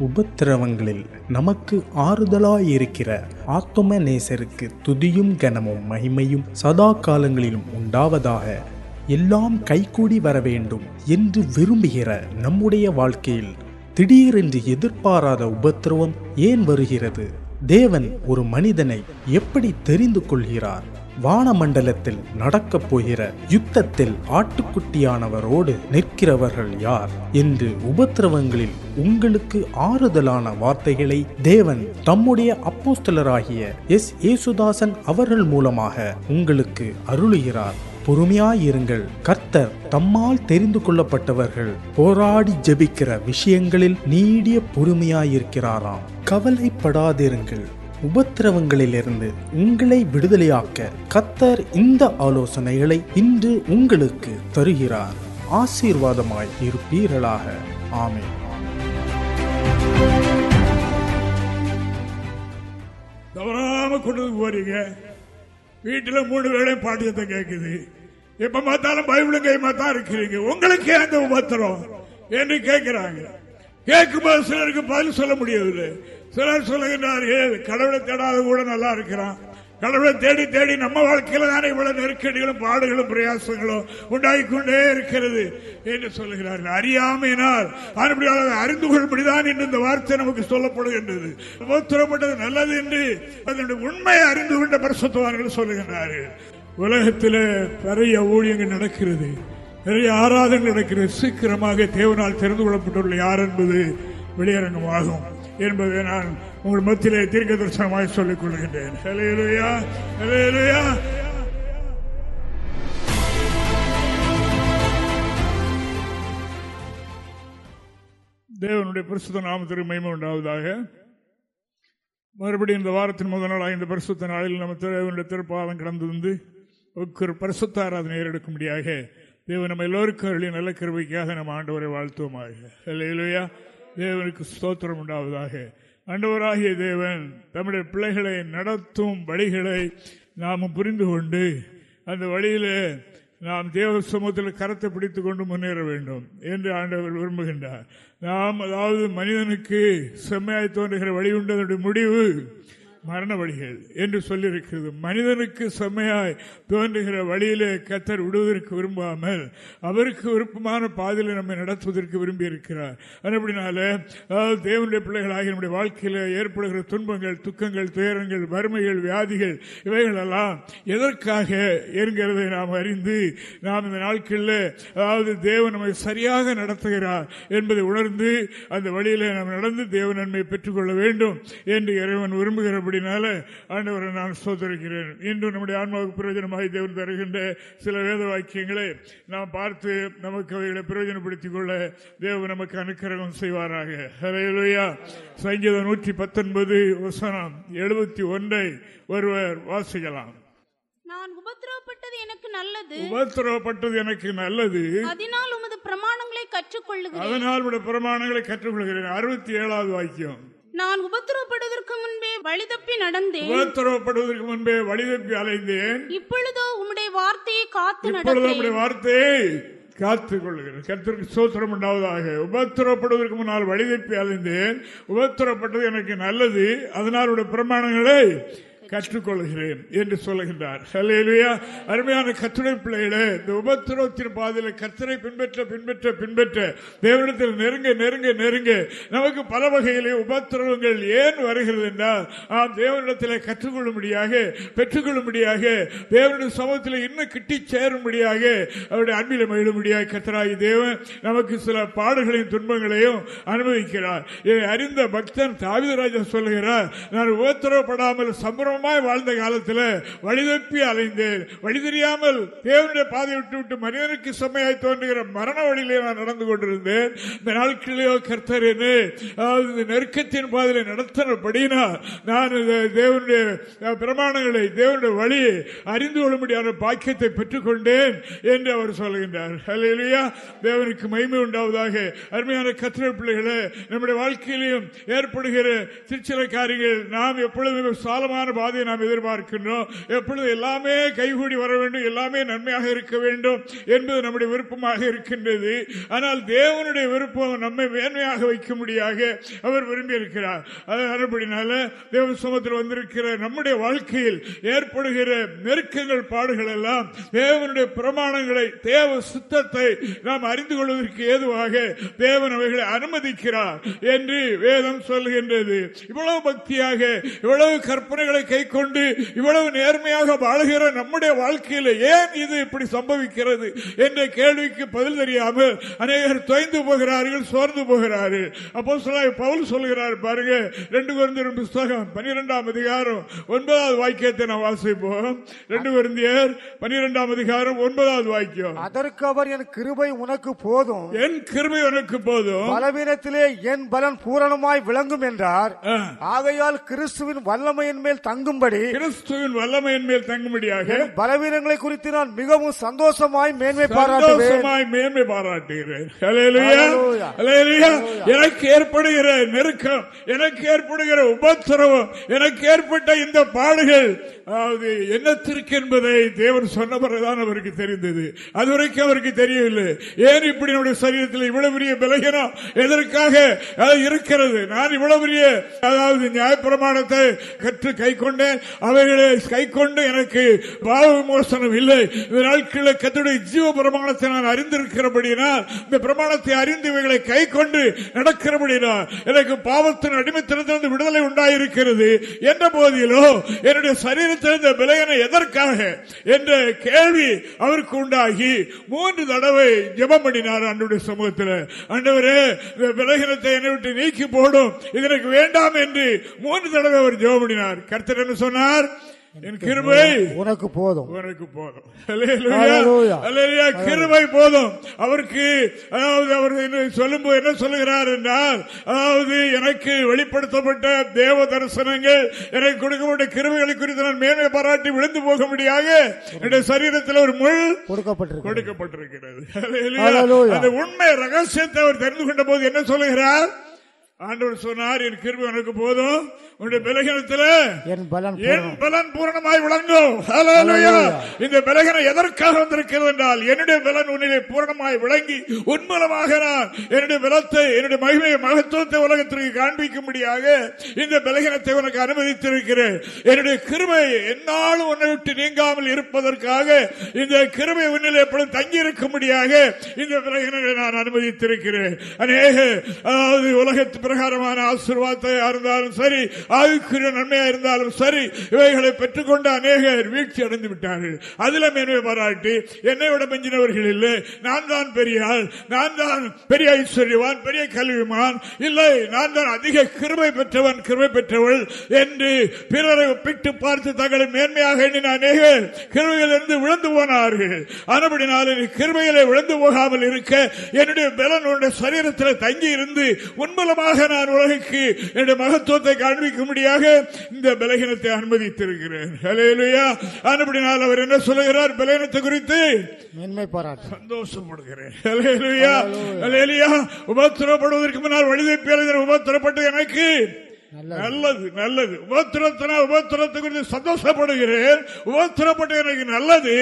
உபத்திரவங்களில் நமக்கு ஆறுதலாயிருக்கிற ஆத்தும நேசருக்கு துதியும் கனமும் மகிமையும் சதா காலங்களிலும் உண்டாவதாக எல்லாம் கைகூடி வர வேண்டும் என்று விரும்புகிற நம்முடைய வாழ்க்கையில் திடீரென்று எதிர்பாராத உபத்திரவம் ஏன் வருகிறது? தேவன் ஒரு மனிதனை எப்படி தெரிந்து கொள்கிறார்? வானமண்டலத்தில் நடக்கப் போகிற யுத்தத்தில் ஆட்டுக்குட்டியானவரோடு நிற்கிறவர்கள் யார்? என்று உபத்திரவங்களில் உங்களுக்கு ஆறுதலான வார்த்தைகளை தேவன் தம்முடைய அப்போஸ்தலராகிய எஸ். ஏசுதாசன் அவர்கள் மூலமாக உங்களுக்கு அருளுகிறார். பொறுமையாயிருங்கள். கர்த்தர் தம்மால் தெரிந்து கொள்ளப்பட்டவர்கள் போராடி ஜெபிக்கிற விஷயங்களில் நீடிய பொறுமையாயிருக்கிறாராம். கவலைப்படாதிருங்கள். உபத்திரவங்களிலிருந்து உங்களை விடுதலையாக்க கத்தர் இந்த ஆலோசனைகளை இன்று உங்களுக்கு தருகிறார். ஆசீர்வாதமாய் இருப்பீர்களாக. ஆமே தவறாம கொண்டு போறீங்க. வீட்டுல மூணு வேளையும் பாட்டியத்தை கேட்குது எப்ப பார்த்தாலும் பைபிளும் கைமா தான் இருக்கிறீங்க. உங்களுக்கு அந்த உபத்திரம் என்று கேட்கிறாங்க கேட்கும்போது சிலருக்கு பதில் சொல்ல முடியவில்லை. சிலர் சொல்லுகின்றார்கள் கடவுளை தேடாத கூட நல்லா இருக்கிறான். கடவுளை தேடி தேடி நம்ம வாழ்க்கையில தானே இவ்வளவு நெருக்கடிகளும் பாடுகளும் பிரயாசங்களும் உண்டாகி கொண்டே இருக்கிறது என்று சொல்லுகிறார்கள் அறியாமையினால் அப்படியாக அறிந்து கொள்படிதான் என்று இந்த வார்த்தை நமக்கு சொல்லப்படுகின்றது. உபத்திரப்பட்டது நல்லது என்று அதனுடைய உண்மையை அறிந்து கொண்ட பரிசுத்தவான்கள் சொல்லுகின்றார்கள். உலகத்தில் நிறைய ஊழியங்கள் நடக்கிறது. நிறைய ஆராதனை நடக்கிறது. சீக்கிரமாக தேவனால் தெரிந்து கொள்ளப்பட்டுள்ள யார் என்பது வெளியரங்கமாகும். என்பதை நான் உங்கள் மத்தியிலே தீர்க்க தரிசனமாக சொல்லிக் கொள்கின்றேன். தேவனுடைய பரிசுத்த நாமத்திற்கு மகிமை உண்டாவதாக. மறுபடியும் இந்த வாரத்தின் முதல் நாளாக இந்த பரிசுத்த நாளில் நம்ம தேவனுடைய திருப்பாதம் கடந்து வந்து ஒரு பரிசுத்த ஆராதனை எடுக்கும்படியாக தேவன் நம்ம எல்லோருக்கும் அருளிய நல்ல கிருபைக்காக நம்ம ஆண்டவரை வாழ்த்துவோமாக. இல்லையா தேவனுக்கு ஸ்தோத்திரம் உண்டாவதாக. ஆண்டவராகிய தேவன் தம்முடைய பிள்ளைகளை நடத்தும் வழிகளை நாம் புரிந்து கொண்டு அந்த வழியிலே நாம் தேவ சமூகத்தில் கரத்தை பிடித்து கொண்டு முன்னேற வேண்டும் என்று ஆண்டவர் விரும்புகின்றார். நாம் அதாவது மனிதனுக்கு செம்மையாய் தோன்றுகிற வழி உண்டு அதனுடைய முடிவு மரண வழிகள் என்று சொல்லியிருக்கிறது. மனிதனுக்கு செம்மையாய் தோன்றுகிற வழியிலே கத்தர் விடுவதற்கு விரும்பாமல் அவருக்கு விருப்பமான பாதையில் நம்மை நடத்துவதற்கு விரும்பி இருக்கிறார் அப்படினால அதாவது தேவனுடைய பிள்ளைகளாக நம்முடைய வாழ்க்கையில் ஏற்படுகிற துன்பங்கள் துக்கங்கள் துயரங்கள் வறுமைகள் வியாதிகள் இவைகளெல்லாம் எதற்காக என்கிறதை நாம் அறிந்து நாம் இந்த நாட்களில் அதாவது தேவன் நம்மை சரியாக நடத்துகிறார் என்பதை உணர்ந்து அந்த வழியில நாம் நடந்து தேவ நன்மை பெற்றுக்கொள்ள வேண்டும் என்று இறைவன் விரும்புகிறபடி விரும்புகிறபடினால ஆண்டவரை நான் சோதரிக்கிறேன் இன்று நம்முடைய ஆன்மாவுக்கு பிரயோஜனமாக தேவன் தருகின்ற சில வேத வாக்கியங்களை நாம் பார்த்து நமக்கு அவைகளை பிரயோஜனப்படுத்திக் கொள்ள தேவன் நமக்கு அனுக்கிரகம் செய்வாராக. ஹalleluya. சங்கீதம் நூற்றி பத்தொன்பது வசனம் எழுபத்தி ஒன்றை ஒருவர் வாசிக்கலாம். நான் உபத்திரவப்பட்டது எனக்கு நல்லது. உபத்திரவப்பட்டது எனக்கு நல்லது. அதனால் உமது பிரமாணங்களை கற்றுக்கொள்ளுகிறேன். அதனால் பிரமாணங்களை கற்றுக்கொள்கிறேன். அறுபத்தி ஏழாவது வாக்கியம். நான் உபத்திரவப்படுவதற்கு முன்பே வழி தப்பி நடந்தேன். உபத்திரவப்படுவதற்கு முன்பே வழிதப்பி அலைந்தேன். இப்பொழுதோ உம்முடைய வார்த்தையை காத்து இப்பொழுது நம்முடைய வார்த்தையை காத்துக் கொள்கிறேன். கர்த்தருக்கு சோத்திரம் உண்டாவதாக. உபத்திரப்படுவதற்கு முன்னால் வழிதப்பி அலைந்தேன். உபத்திரப்பட்டது எனக்கு நல்லது. அதனால் பிரமாணங்களை கற்றுக்கொள்கிறேன் என்று சொல்லுகின்றார். ஹலேலுயா அருமையான கத்துடை பிள்ளைகளே இந்த உபத்திரவத்தின் பாதையில் கத்தரை பின்பற்ற பின்பற்ற பின்பற்ற தேவனத்தில் நெருங்க நெருங்க நெருங்க. நமக்கு பல வகையிலே உபத்திரவங்கள் ஏன் வருகிறது என்றால் நாம் தேவனிடத்தில் கற்றுக்கொள்ளும்படியாக பெற்றுக்கொள்ளும்படியாக தேவனுடைய சமூகத்தில் இன்னும் கிட்டி சேரும்படியாக அவருடைய அன்பில் மகிழும்படியாக கத்தராகி தேவன் நமக்கு சில பாடுகளையும் துன்பங்களையும் அனுபவிக்கிறார். இதை அறிந்த பக்தன் தாவிதராஜன் சொல்லுகிறார் நான் உபத்திரவப்படாமல் சம்பரமாய் வாழ்ந்த காலத்தில் வழிதப்பி அலைந்தேன். வழி தெரியாமல் தேவனுடைய பாதை விட்டு விட்டு மனிதனுக்கு செம்மையாய் தோன்றுகிற மரண வழியிலே நான் நடந்து கொண்டிருந்தேன். இந்த நாட்களிலோ கர்த்தர் என்னை, அதாவது நெருக்கத்தின் பாதையில நடத்தினபடினா நான் தேவனுடைய பிரமாணங்களை தேவனுடைய வழியை அறிந்து கொள்ளும்படியான பாக்கியத்தை பெற்றுக்கொண்டேன் என்று அவர் சொல்கின்றார் ஹalleluya. தேவனுக்கு மகிமை உண்டாவதாக. அருமையான கத்திர பிள்ளைகளே நம்முடைய வாழ்க்கையிலும் ஏற்படுகிற சிற்சில காரியங்கள் நாம் எப்பொழுதுமே சாலமான பாதையை நாம் எதிர்பார்க்கின்றோம். எப்பொழுது எல்லாமே கைகூடி வர வேண்டும் எல்லாமே நன்மையாக இருக்க வேண்டும் என்பது நம்முடைய விருப்பமாக இருக்கின்றது. ஆனால் தேவனுடைய விருப்பம் நம்மை வேண்மையாக வைக்க முடியாத அவர் விரும்பி இருக்கிறார் அதுபடினால தேவ சமத்தில் வந்திருக்கிற நம்முடைய வாழ்க்கையில் ஏற்படுகிற நெருக்கங்கள் பாடுகள் எல்லாம் தேவனுடைய பிரமாணங்களை தேவ சுத்தத்தை நாம் அறிந்து கொள்வதற்கு ஏதுவாக தேவன் அவைகளை அனுமதிக்கிறார் என்று வேதம் சொல்கின்றது. இவ்வளவு பக்தியாக இவ்வளவு கற்பனைகளை கை கொண்டு இவ்வளவு நேர்மையாக வாழுகிற நம்முடைய வாழ்க்கையில் ஏன் இது இப்படி சம்பவிக்கிறது என்ற கேள்விக்கு பதில் தெரியாமல் அநேகர் தொய்ந்து போகிறார்கள் சோர்ந்து போகிறார்கள். அப்போ பவுல் சொல்கிறார் பாருங்க ரெண்டு குருந்தியர் புஸ்தகம் பனிரெண்டாம் அதிகாரம் ஒன்பதாவது வாக்கியத்தை நான் வாசிப்போம். ரெண்டு குருந்தியர் பனிரெண்டாம் அதிகாரம் ஒன்பதாவது வாக்கியம். அதற்கு அவர் என் கிருபை உனக்கு போதும். என் கிருபை உனக்கு போதும். பலவீனத்திலே என் பலன் பூரணமாய் விளங்கும் என்றார். ஆகையால் கிறிஸ்துவின் வல்லமையின் மேல் தங்கும்படி கிறிஸ்துவின் வல்லமையின் மேல் தங்கும்படியாக பலவீனங்களை குறித்து நான் மிகவும் சந்தோஷமாய் மேன்மை பாராட்டுவேன். மேன்மை பாராட்டுகிறேன். எனக்கு ஏற்படுகிற நெருக்கம் எனக்கு ஏற்படுகிற உபத்திரவம் எனக்கு ஏற்பட்ட இந்த பாடுகள் அதாவது என்னத்திற்கு என்பதை தேவன் சொன்ன பிறகுதான் அவருக்கு தெரிந்தது. அதுவரைக்கும் அவருக்கு தெரியவில்லை. ஏன் இப்படி நம்முடைய சரீரத்தில் இவ்வளவு பெரிய பலகீனம்? எதற்காக அது இருக்கிறது? நான் இவ்வளவு பெரிய அதாவது நியாயப்பிரமாணத்தை கற்று கை கொண்டேன். அவைகளை கை கொண்டு எனக்கு பாவ விமோசனம் இல்லை. இந்த நாட்களில் கத்துடைய ஜீவ பிரமாணத்தை நான் அறிந்திருக்கிறபடினால் இந்த பிரமாணத்தை அறிந்து இவைகளை கை கொண்டு நடக்கிறபடினால் எனக்கு பாவத்தின் அடிமைத்தனத்திலிருந்து விடுதலை உண்டாயிருக்கிறது என்ற போதிலோ என்னுடைய சரீரத்திலிருந்த விலையனை எதற்காக என்ற கேள்வி அவருக்கு உண்டாகி மூன்று தடவை ஜபம் பண்ணினார் அன்றைய சமூகத்தில். ஆண்டவரே இந்த விலகினத்தை என்னை விட்டு நீக்கி போடும். இது எனக்கு வேண்டாம் என்று மூன்று தடவை அவர் ஜபம் பண்ணினார். கர்த்தர் என்ன சொன்னார். என் கிருபை உனக்கு போதும். உனக்கு போதும். கிருபை போதும். அவருக்கு அதாவது அவர் சொல்லும் போது என்ன சொல்லுகிறார் என்றால் அதாவது எனக்கு வெளிப்படுத்தப்பட்ட தேவ தரிசனங்கள் எனக்கு கொடுக்கப்பட்ட கிருபைகளை குறித்து நான் மேன்மை பாராட்டி விழுந்து போக முடியாக என்னுடைய சரீரத்தில் ஒரு முள் கொடுக்கப்பட்டிருக்கு கொடுக்கப்பட்டிருக்கிறது. அந்த உண்மை ரகசியத்தை அவர் தெரிந்து கொண்ட போது என்ன சொல்லுகிறார்? ஆண்டவர் சொன்னார் என் கிருபை உனக்கு போதும். உன்னுடைய பலகீனத்தில் என் பலன் என். பலன் பூரணமாய் விளங்கும். இந்த பலகீனம் எதற்காக வந்திருக்கிறது என்றால் என்னுடைய பலன் உன்னிலே பூரணமாய் விளங்கி உன் மூலமாக நான் என்னுடைய பலத்தை என்னுடைய மகிமையை மகத்துவத்தை உலகத்திற்கு காண்பிக்கும்படியாக இந்த பலகீனத்தை உனக்கு அனுமதித்திருக்கிறேன் என்னுடைய கிருபை என்னாலும் உன்னை விட்டு நீங்காமல் இருப்பதற்காக இந்த கிருபை உன்னிலே எப்பொழுதும் தங்கி இருக்கும்படியாக இந்த பலகீனங்களை நான் அனுமதித்திருக்கிறேன் அநேக அதாவது உலகத்து பிரகாரமான ஆசீர்வாதத்தை இருந்தாலும் சரி ஆவிக்குரிய நன்மையா இருந்தாலும் சரி இவைகளை பெற்றுக்கொண்ட அநேகர் வீழ்ச்சி அடைந்து விட்டார்கள். அதில் மேன்மை பாராட்டி என்னை விட மிஞ்சினவர்கள் இல்லை. நான் தான் பெரியாள் நான் தான் பெரிய ஐஸ்வர்யவான் பெரிய கல்விமான். இல்லை நான் தான் அதிக கிருமை பெற்றவன் கிருமை பெற்றவள் என்று பிறரை ஒப்பிட்டு பார்த்து தங்களை மேன்மையாக எண்ணின அநேகர் கிருமையிலிருந்து விழுந்து போனார்கள். ஆனபடினால நீ கிருபையிலே விழுந்து போகாமல் இருக்க என்னுடைய பலன் உன்னுடைய சரீரத்தில் தங்கி இருந்து உன்மூலமாக நான் உலகுக்கு என்னுடைய மகத்துவத்தை காண்பிக்கும்படியாக இந்த பலகீனத்தை அனுமதித்திருக்கிறேன். ஆனபடினால் அவர் என்ன சொல்லுகிறார்? பலகீனத்தை குறித்து மேன்மை பாராட்டு. சந்தோஷப்படுகிறேன். உபத்திரப்படுவதற்கு முன்னால் வழிதை பேருகிற உபத்திரப்பட்டு எனக்கு. நல்லது. நல்லது உபத்திரத்தினா உபத்திரத்தை குறித்து சந்தோஷப்படுகிறேன். உபத்திரப்பட்டு எனக்கு நல்லது.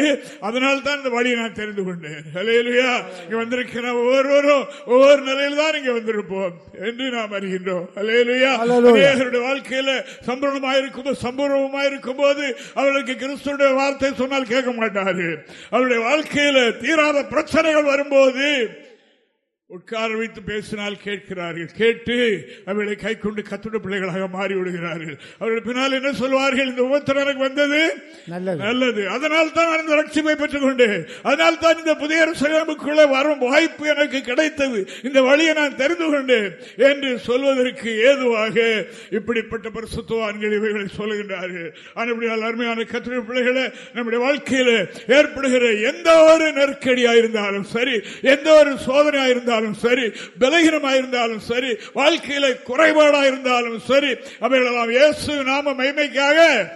அதனால் தான் இந்த வழியை நான் தெரிந்து கொண்டேன். ஹalleluya. இங்க வந்திருக்கிற ஒவ்வொருவரும் ஒவ்வொரு நிலையில் தான் இங்க வந்திருப்போம் என்று நாம் அறிகின்றோம். அநேகருடைய வாழ்க்கையில சம்பூர்ணமாயிருக்கும் போது சம்பூர்ணமாயிருக்கும் போது அவர்களுக்கு கிறிஸ்துடைய வார்த்தை சொன்னால் கேட்க மாட்டார்கள் அவருடைய வாழ்க்கையில தீராத பிரச்சனைகள் வரும்போது உட்கார வைத்து பேசினால் கேட்கிறார்கள். கேட்டு அவர்களை கை கொண்டு கத்துட பிள்ளைகளாக மாறி விடுகிறார்கள் அவர்கள் பின்னால் என்ன சொல்வார்கள்? இந்த உபத்திரம் எனக்கு வந்தது. நல்லது. நல்லது. அதனால் தான் நான் இந்த ரட்சிப்பை பெற்றுக் கொண்டேன் அதனால் தான் இந்த புதிய சிலமுக்குள்ளே வரும் வாய்ப்பு எனக்கு கிடைத்தது. இந்த வழியை நான் தெரிந்து கொண்டேன் என்று சொல்வதற்கு ஏதுவாக இப்படிப்பட்ட பரிசுத்துவான்கள் இவைகளை சொல்லுகின்றார்கள் ஆனால் அருமையான கத்திர பிள்ளைகளை நம்முடைய வாழ்க்கையில் ஏற்படுகிற எந்த ஒரு நெருக்கடியா இருந்தாலும் சரி எந்த ஒரு சோதனையா இருந்தாலும் சரி பலகீனமா இருந்தாலும் சரி வாழ்க்கையில குறைபாடா இருந்தாலும் சரி அவைகளெல்லாம் இயேசு நாம மைமைக்காக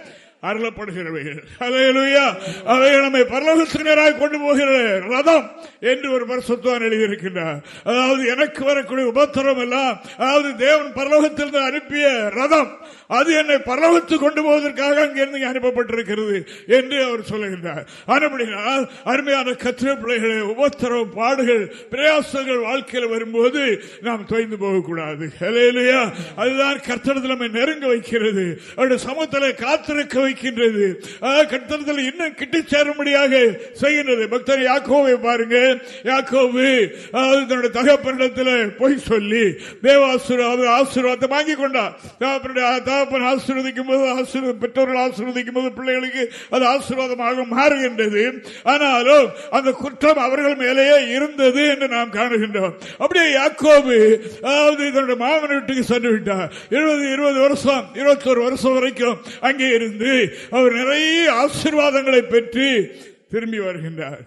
அருளப்படுகிறவைகள். அலையலுயா அவைகள் நம்மை பரலோகத்தினராக கொண்டு போகிற ரதம் என்று ஒரு பரிசுத்தான் எழுதியிருக்கின்றார். அதாவது எனக்கு வரக்கூடிய உபத்திரம் எல்லாம் அதாவது தேவன் பரலோகத்திலிருந்து அனுப்பிய ரதம். அது என்னை பரவத்து கொண்டு போவதற்காக அங்கிருந்து அனுப்பப்பட்டிருக்கிறது என்று அவர் சொல்லுகின்றார். அப்படினால் அருமையான கத்திர பிள்ளைகளை உபத்திரம் பாடுகள் பிரயாசங்கள் வாழ்க்கையில் வரும்போது நாம் தொய்ந்து போகக்கூடாது. அதுதான் கர்த்தனத்தில் நம்மை நெருங்க வைக்கிறது. அவருடைய சமத்தில் காத்திருக்க வைக்கின்றது. கர்த்தனத்தில் இன்னும் கிட்டி சேரும்படியாக செய்கின்றது. பக்தர் யாக்கோவை பாருங்க. யாக்கோவு தன்னுடைய தகப்பனிடத்தில் பொய் சொல்லி தேவாசுர ஆசீர்வாதத்தை வாங்கி கொண்டார். தகப்பன் ஆசீர்வதிக்கும் போது ஆசீர்வாதம் பெற்றோர்கள் ஆசீர்வதிக்கும் போது பிள்ளைகளுக்கு அது ஆசீர்வாதமாக மாறுகின்றது. ஆனாலும் அந்த குற்றம் அவர்கள் மேலேயே இருந்தது என்று நாம் காணுகின்றோம். அப்படியே யாக்கோபு அதாவது தன்னுடைய மாமன் வீட்டுக்கு சென்று விட்டார். இருபது இருபது வருஷம் இருபத்தொரு வருஷம் வரைக்கும் அங்கே இருந்து அவர் நிறைய ஆசீர்வாதங்களை பெற்று திரும்பி வருகின்றார்.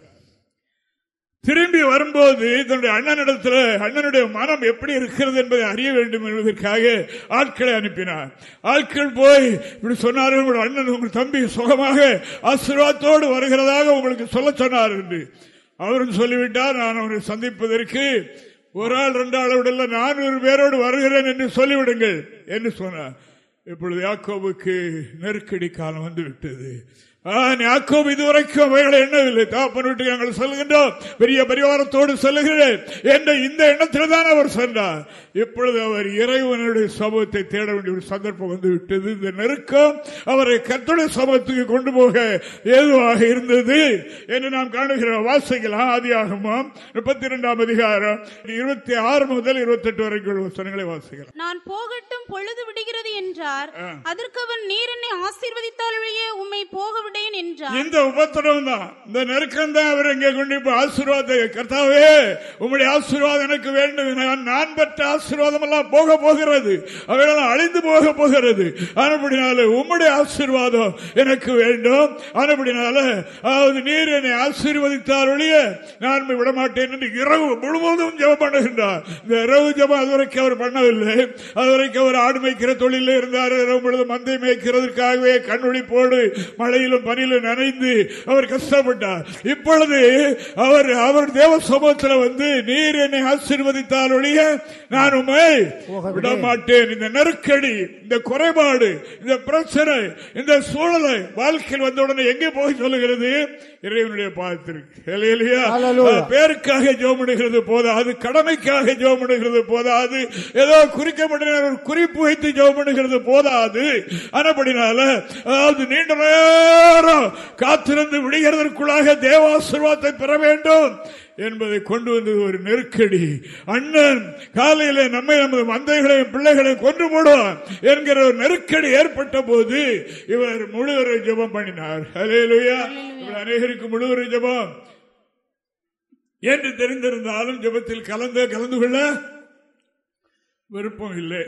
திரும்பி வரும்போது தன்னுடைய அண்ணனிடத்தில் அண்ணனுடைய மனம் எப்படி இருக்கிறது என்பதை அறிய வேண்டும் என்பதற்காக ஆட்களை அனுப்பினார். ஆட்கள் போய் இப்படி சொன்னார்கள் உங்கள் அண்ணன் உங்கள் தம்பி சுகமாக ஆசீர்வாதத்தோடு வருகிறதாக உங்களுக்கு சொல்ல சொன்னார் என்று. அவரும் சொல்லிவிட்டார் நான் அவரை சந்திப்பதற்கு ஒரு ஆள் ரெண்டு ஆள் விடல நானூறு பேரோடு வருகிறேன் என்று சொல்லிவிடுங்கள் என்று சொன்னார். இப்பொழுது யாக்கோவுக்கு நெருக்கடி காலம் வந்து விட்டது யாக்கோப் இதுவரைக்கும் அவைகளை எண்ணவில்லை. தாப்பன் வீட்டுக்கு நாங்கள் சொல்லுகின்றோம் பெரிய பரிவாரத்தோடு சொல்லுகிறேன். என்ற இந்த எண்ணத்தில் தான் அவர் சென்றார். இப்பொழுது அவர் இறைவனுடைய சமூகத்தை தேட வேண்டிய ஒரு சந்தர்ப்பம் வந்து விட்டது இந்த நெருக்கம் அவரை கத்துடைய சமூகத்துக்கு கொண்டு போக ஏதுவாக இருந்தது என்று நாம் காணுகிறோம். வாசிக்கலாம் ஆதியாகமும் முப்பத்தி இரண்டாம் அதிகாரம் இருபத்தி ஆறு முதல் இருபத்தி எட்டு வரைக்கும் வசனங்களை வாசிக்கலாம். நான் போகட்டும் பொழுது விடுகிறது என்றார். அதற்கு அவன் நீர் என்னை ஆசீர்வதித்தாலேயே உண்மை போக விடேன் என்றார் இந்த உபத்திரம் தான் இந்த நெருக்கம் தான் அவர் இங்கே கொண்டு ஆசீர்வாத கர்த்தாவே உங்களுடைய ஆசீர்வாதம் எனக்கு வேண்டும். நான் பெற்ற ஆசீர்வாதம் எல்லாம் போக போகிறது. அவையெல்லாம் அழிந்து போக போகிறது. அனுப்படினால உம்முடைய ஆசீர்வாதம் எனக்கு வேண்டும். அனுப்படினால அதாவது நீர் என்னை ஆசீர்வதித்தார் ஒழிய நான் விடமாட்டேன் என்று இரவு முழுவதும் ஜபம் பண்ணுகின்றார். இந்த இரவு ஜபம் அதுவரைக்கும் அவர் பண்ணவில்லை. அதுவரைக்கும் அவர் ஆடு மேய்க்கிற தொழில இருந்தார். இரவு பொழுது மந்தை மேய்க்கிறதுக்காகவே கண்ணுழிப்போடு மழையிலும் பனியிலும் நனைந்து அவர் கஷ்டப்பட்டார். இப்பொழுது அவர் அவர் தேவ சமூகத்தில் வந்து நீர் என்னை ஆசீர்வதித்தால் ஒழிய நான் உண்மை விட மாட்டேன் இந்த நெருக்கடி இந்த குறைபாடு இந்த பிரச்சனை இந்த சூழலை வாழ்க்கையில் வந்தவுடனே எங்கே போய் சொல்லுகிறது? இறைவனுடைய பாதத்திற்கு. பேருக்காக ஜோமிடுகிறது போதாது கடமைக்காக ஜோமிடுகிறது போதாது ஏதோ குறிக்கப்பட்ட ஒரு குறிப்பு வைத்து ஜோமிடுகிறது போதாது. ஆனப்படினால அதாவது நீண்ட எல்லாரும் காத்திருந்து விடுகிறதற்குள்ளாக தேவாசிர்வாதத்தை பெற வேண்டும் என்பதை கொண்டு வந்தது ஒரு நெருக்கடி. அண்ணன் காலையில நம்மை நமது மந்தைகளையும் பிள்ளைகளையும் கொன்று போடுவான் என்கிற ஒரு நெருக்கடி ஏற்பட்ட போது இவர் முழுவரை ஜபம் பண்ணினார். ஹலேலுயா இவர் அநேகருக்கு முழுவரை ஜபம். என்று தெரிந்திருந்தாலும் ஜபத்தில் கலந்து கலந்து கொள்ள விருப்பம் இல்லை.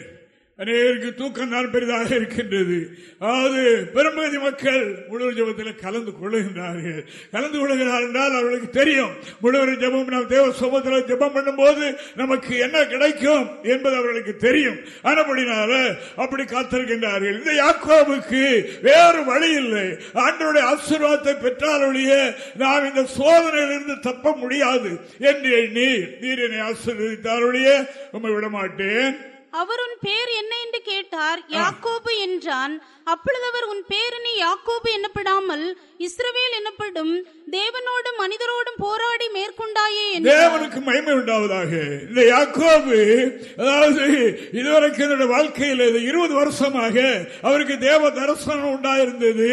அநேகருக்கு தூக்கம் தான் பெரிதாக இருக்கின்றது. அதாவது பெரும்பகுதி மக்கள் முழுவர் ஜபத்தில் கலந்து கொள்ளுகின்றார்கள் கலந்து கொள்கிறார் என்றால் அவர்களுக்கு தெரியும். முழுவர் ஜபம் நாம் தேவ சமூகத்தில் ஜபம் பண்ணும் போது நமக்கு என்ன கிடைக்கும் என்பது அவர்களுக்கு தெரியும். ஆனப்படினால அப்படி காத்திருக்கின்றார்கள். இந்த யாக்கோவுக்கு வேறு வழி இல்லை. ஆண்டோடைய ஆசீர்வாதத்தை பெற்றாலொழிய நாம் இந்த சோதனையிலிருந்து தப்ப முடியாது. என்று எண்ணி நீரினை ஆசீர்வதித்தாலொழிய உண்மை விடமாட்டேன். அவர் உன் பேர் என்ன என்று கேட்டார்? யாக்கோபு என்றான் அப்பொழுது அவர் உன் பேரனை யாக்கோபு என்னப்படாமல் இஸ்ரவேல் என்னப்படும்? தேவனோடும் மனிதரோடும் போராடி மேற்கொண்டாயே தேவனுக்கு மகிமை உண்டாவதாக. இந்த யாக்கோபு அதாவது இதுவரைக்கும் என்னுடைய வாழ்க்கையில் இருபது வருஷமாக அவருக்கு தேவ தரிசனம் உண்டாயிருந்தது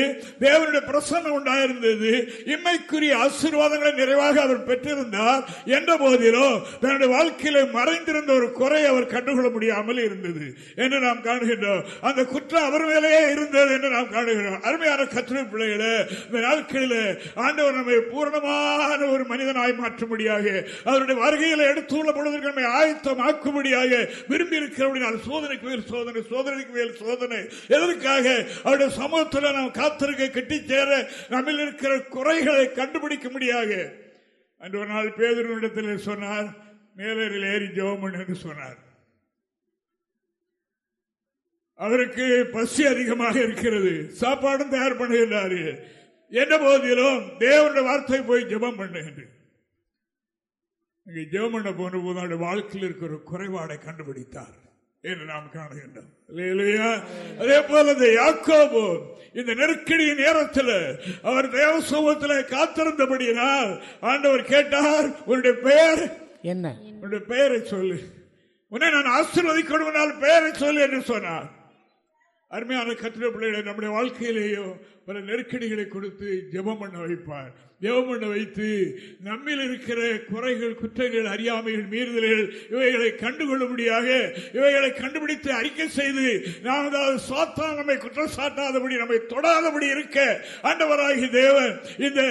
தேவனுடைய பிரசனம் உண்டாயிருந்தது. இம்மைக்குரிய ஆசீர்வாதங்களை நிறைவாக அவர் பெற்றிருந்தார். என்ற போதிலும் தன்னுடைய வாழ்க்கையில மறைந்திருந்த ஒரு குறை அவர் கண்டுகொள்ள முடியாமல் இருந்தது. என்று நாம் காணுகின்றோம். அந்த குற்றம் அவர் மேலேயே இருந்தது என்று நாம் காணுகிறோம். அருமையான கத்திரை பிள்ளைகளே இந்த நாட்களிலே ஆண்டவர் நம்மை பூரணமான ஒரு மனிதனாய் மாற்றும்படியாக அவருடைய வருகையில் எடுத்துள்ள பொழுது நம்மை ஆயத்தமாக்கும்படியாக விரும்பி இருக்கிறபடினால் சோதனைக்கு மேல் சோதனை சோதனைக்கு மேல் சோதனை. எதற்காக? அவருடைய சமூகத்தில் நாம் காத்திருக்க கட்டி சேர நம்மில் இருக்கிற குறைகளை கண்டுபிடிக்க முடியாக அன்று ஒரு நாள் பேதரிடத்தில் சொன்னார் மேலரில் ஏறி ஜோமன் என்று சொன்னார். அவருக்கு பசி அதிகமாக இருக்கிறது. சாப்பாடும் தயார் பண்ணுகின்றாரு என்ன போதிலும் தேவனுடைய வார்த்தை போய் ஜெபம் பண்ணுகின்ற இங்கே ஜெபம் பண்ண போன போது அவருடைய வாழ்க்கையில் இருக்கிற குறைபாடை கண்டுபிடித்தார் என்று நாம் காணுகின்றோம். இல்லையா? அதே போல இந்த யாக்கோபு இந்த நெருக்கடி நேரத்தில் அவர் தேவ சமூகத்தில் காத்திருந்தபடியினால் ஆண்டவர் கேட்டார் உன்னுடைய பெயர்? என்ன? உன்னுடைய பெயரை சொல்லு. உன்னை நான் ஆசீர்வதிக்கணும்னால் பெயரை சொல்லு என்று சொன்னார். அருமையான கத்திர பிள்ளைகளை நம்முடைய வாழ்க்கையிலேயோ பல நெருக்கடிகளை கொடுத்து ஜெபம் பண்ண வைப்பார். ஜெபம் வைத்து நம்மில் இருக்கிற குறைகள் குற்றங்கள் அறியாமைகள் மீறுதல்கள் இவைகளை கண்டுகொள்ளும்படியாக இவைகளை கண்டுபிடித்து அறிக்கை செய்து நாம் அதாவது சாத்தா நம்மை குற்றம் சாட்டாதபடி நம்மை தொடாதபடி இருக்க ஆண்டவராகி தேவன் இந்த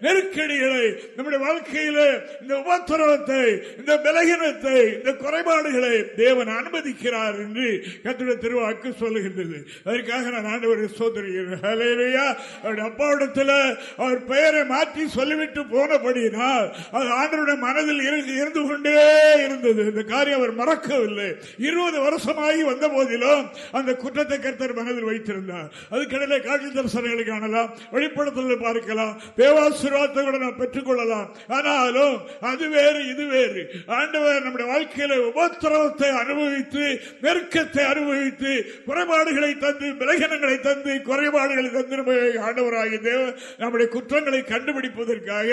நெருக்கடிகளை நம்முடைய வாழ்க்கையில இந்த உபத்திரவத்தை இந்த பலகீனத்தை இந்த குறைபாடுகளை தேவன் அனுமதிக்கிறார் என்று கத்திர திருவாக்கு சொல்லுகின்றது. அதற்காக நான் ஆண்டவரை சோதனை அப்பாவிடத்தில் அவர் பெயரை மாற்றி சொல்லிவிட்டு போனபடியினால் அது ஆண்டருடைய மனதில் இருந்து கொண்டே இருந்தது. இந்த காரியம் அவர் மறக்கவில்லை. இருபது வருஷமாகி வந்த போதிலும் அந்த குற்றத்தை கருத்தர் மனதில் வைத்திருந்தார். அதுக்கிடையில காட்சி தரிசனங்களை காணலாம் வெளிப்படுத்தல் பார்க்கலாம் தேவாசிர்வாதத்தை கூட நாம் பெற்றுக்கொள்ளலாம். ஆனாலும் அது வேறு இது வேறு. ஆண்டவர் நம்முடைய வாழ்க்கையில உபத்திரவத்தை அனுபவித்து நெருக்கத்தை அனுபவித்து குறைபாடுகளை தந்து விலகினங்களை தந்து குறைபாடுகளை தந்து நம்மை ஆண்டவராகிய தேவன் நம்முடைய குற்றங்களை கண்டுபிடி கண்டுபிடிப்பதற்காக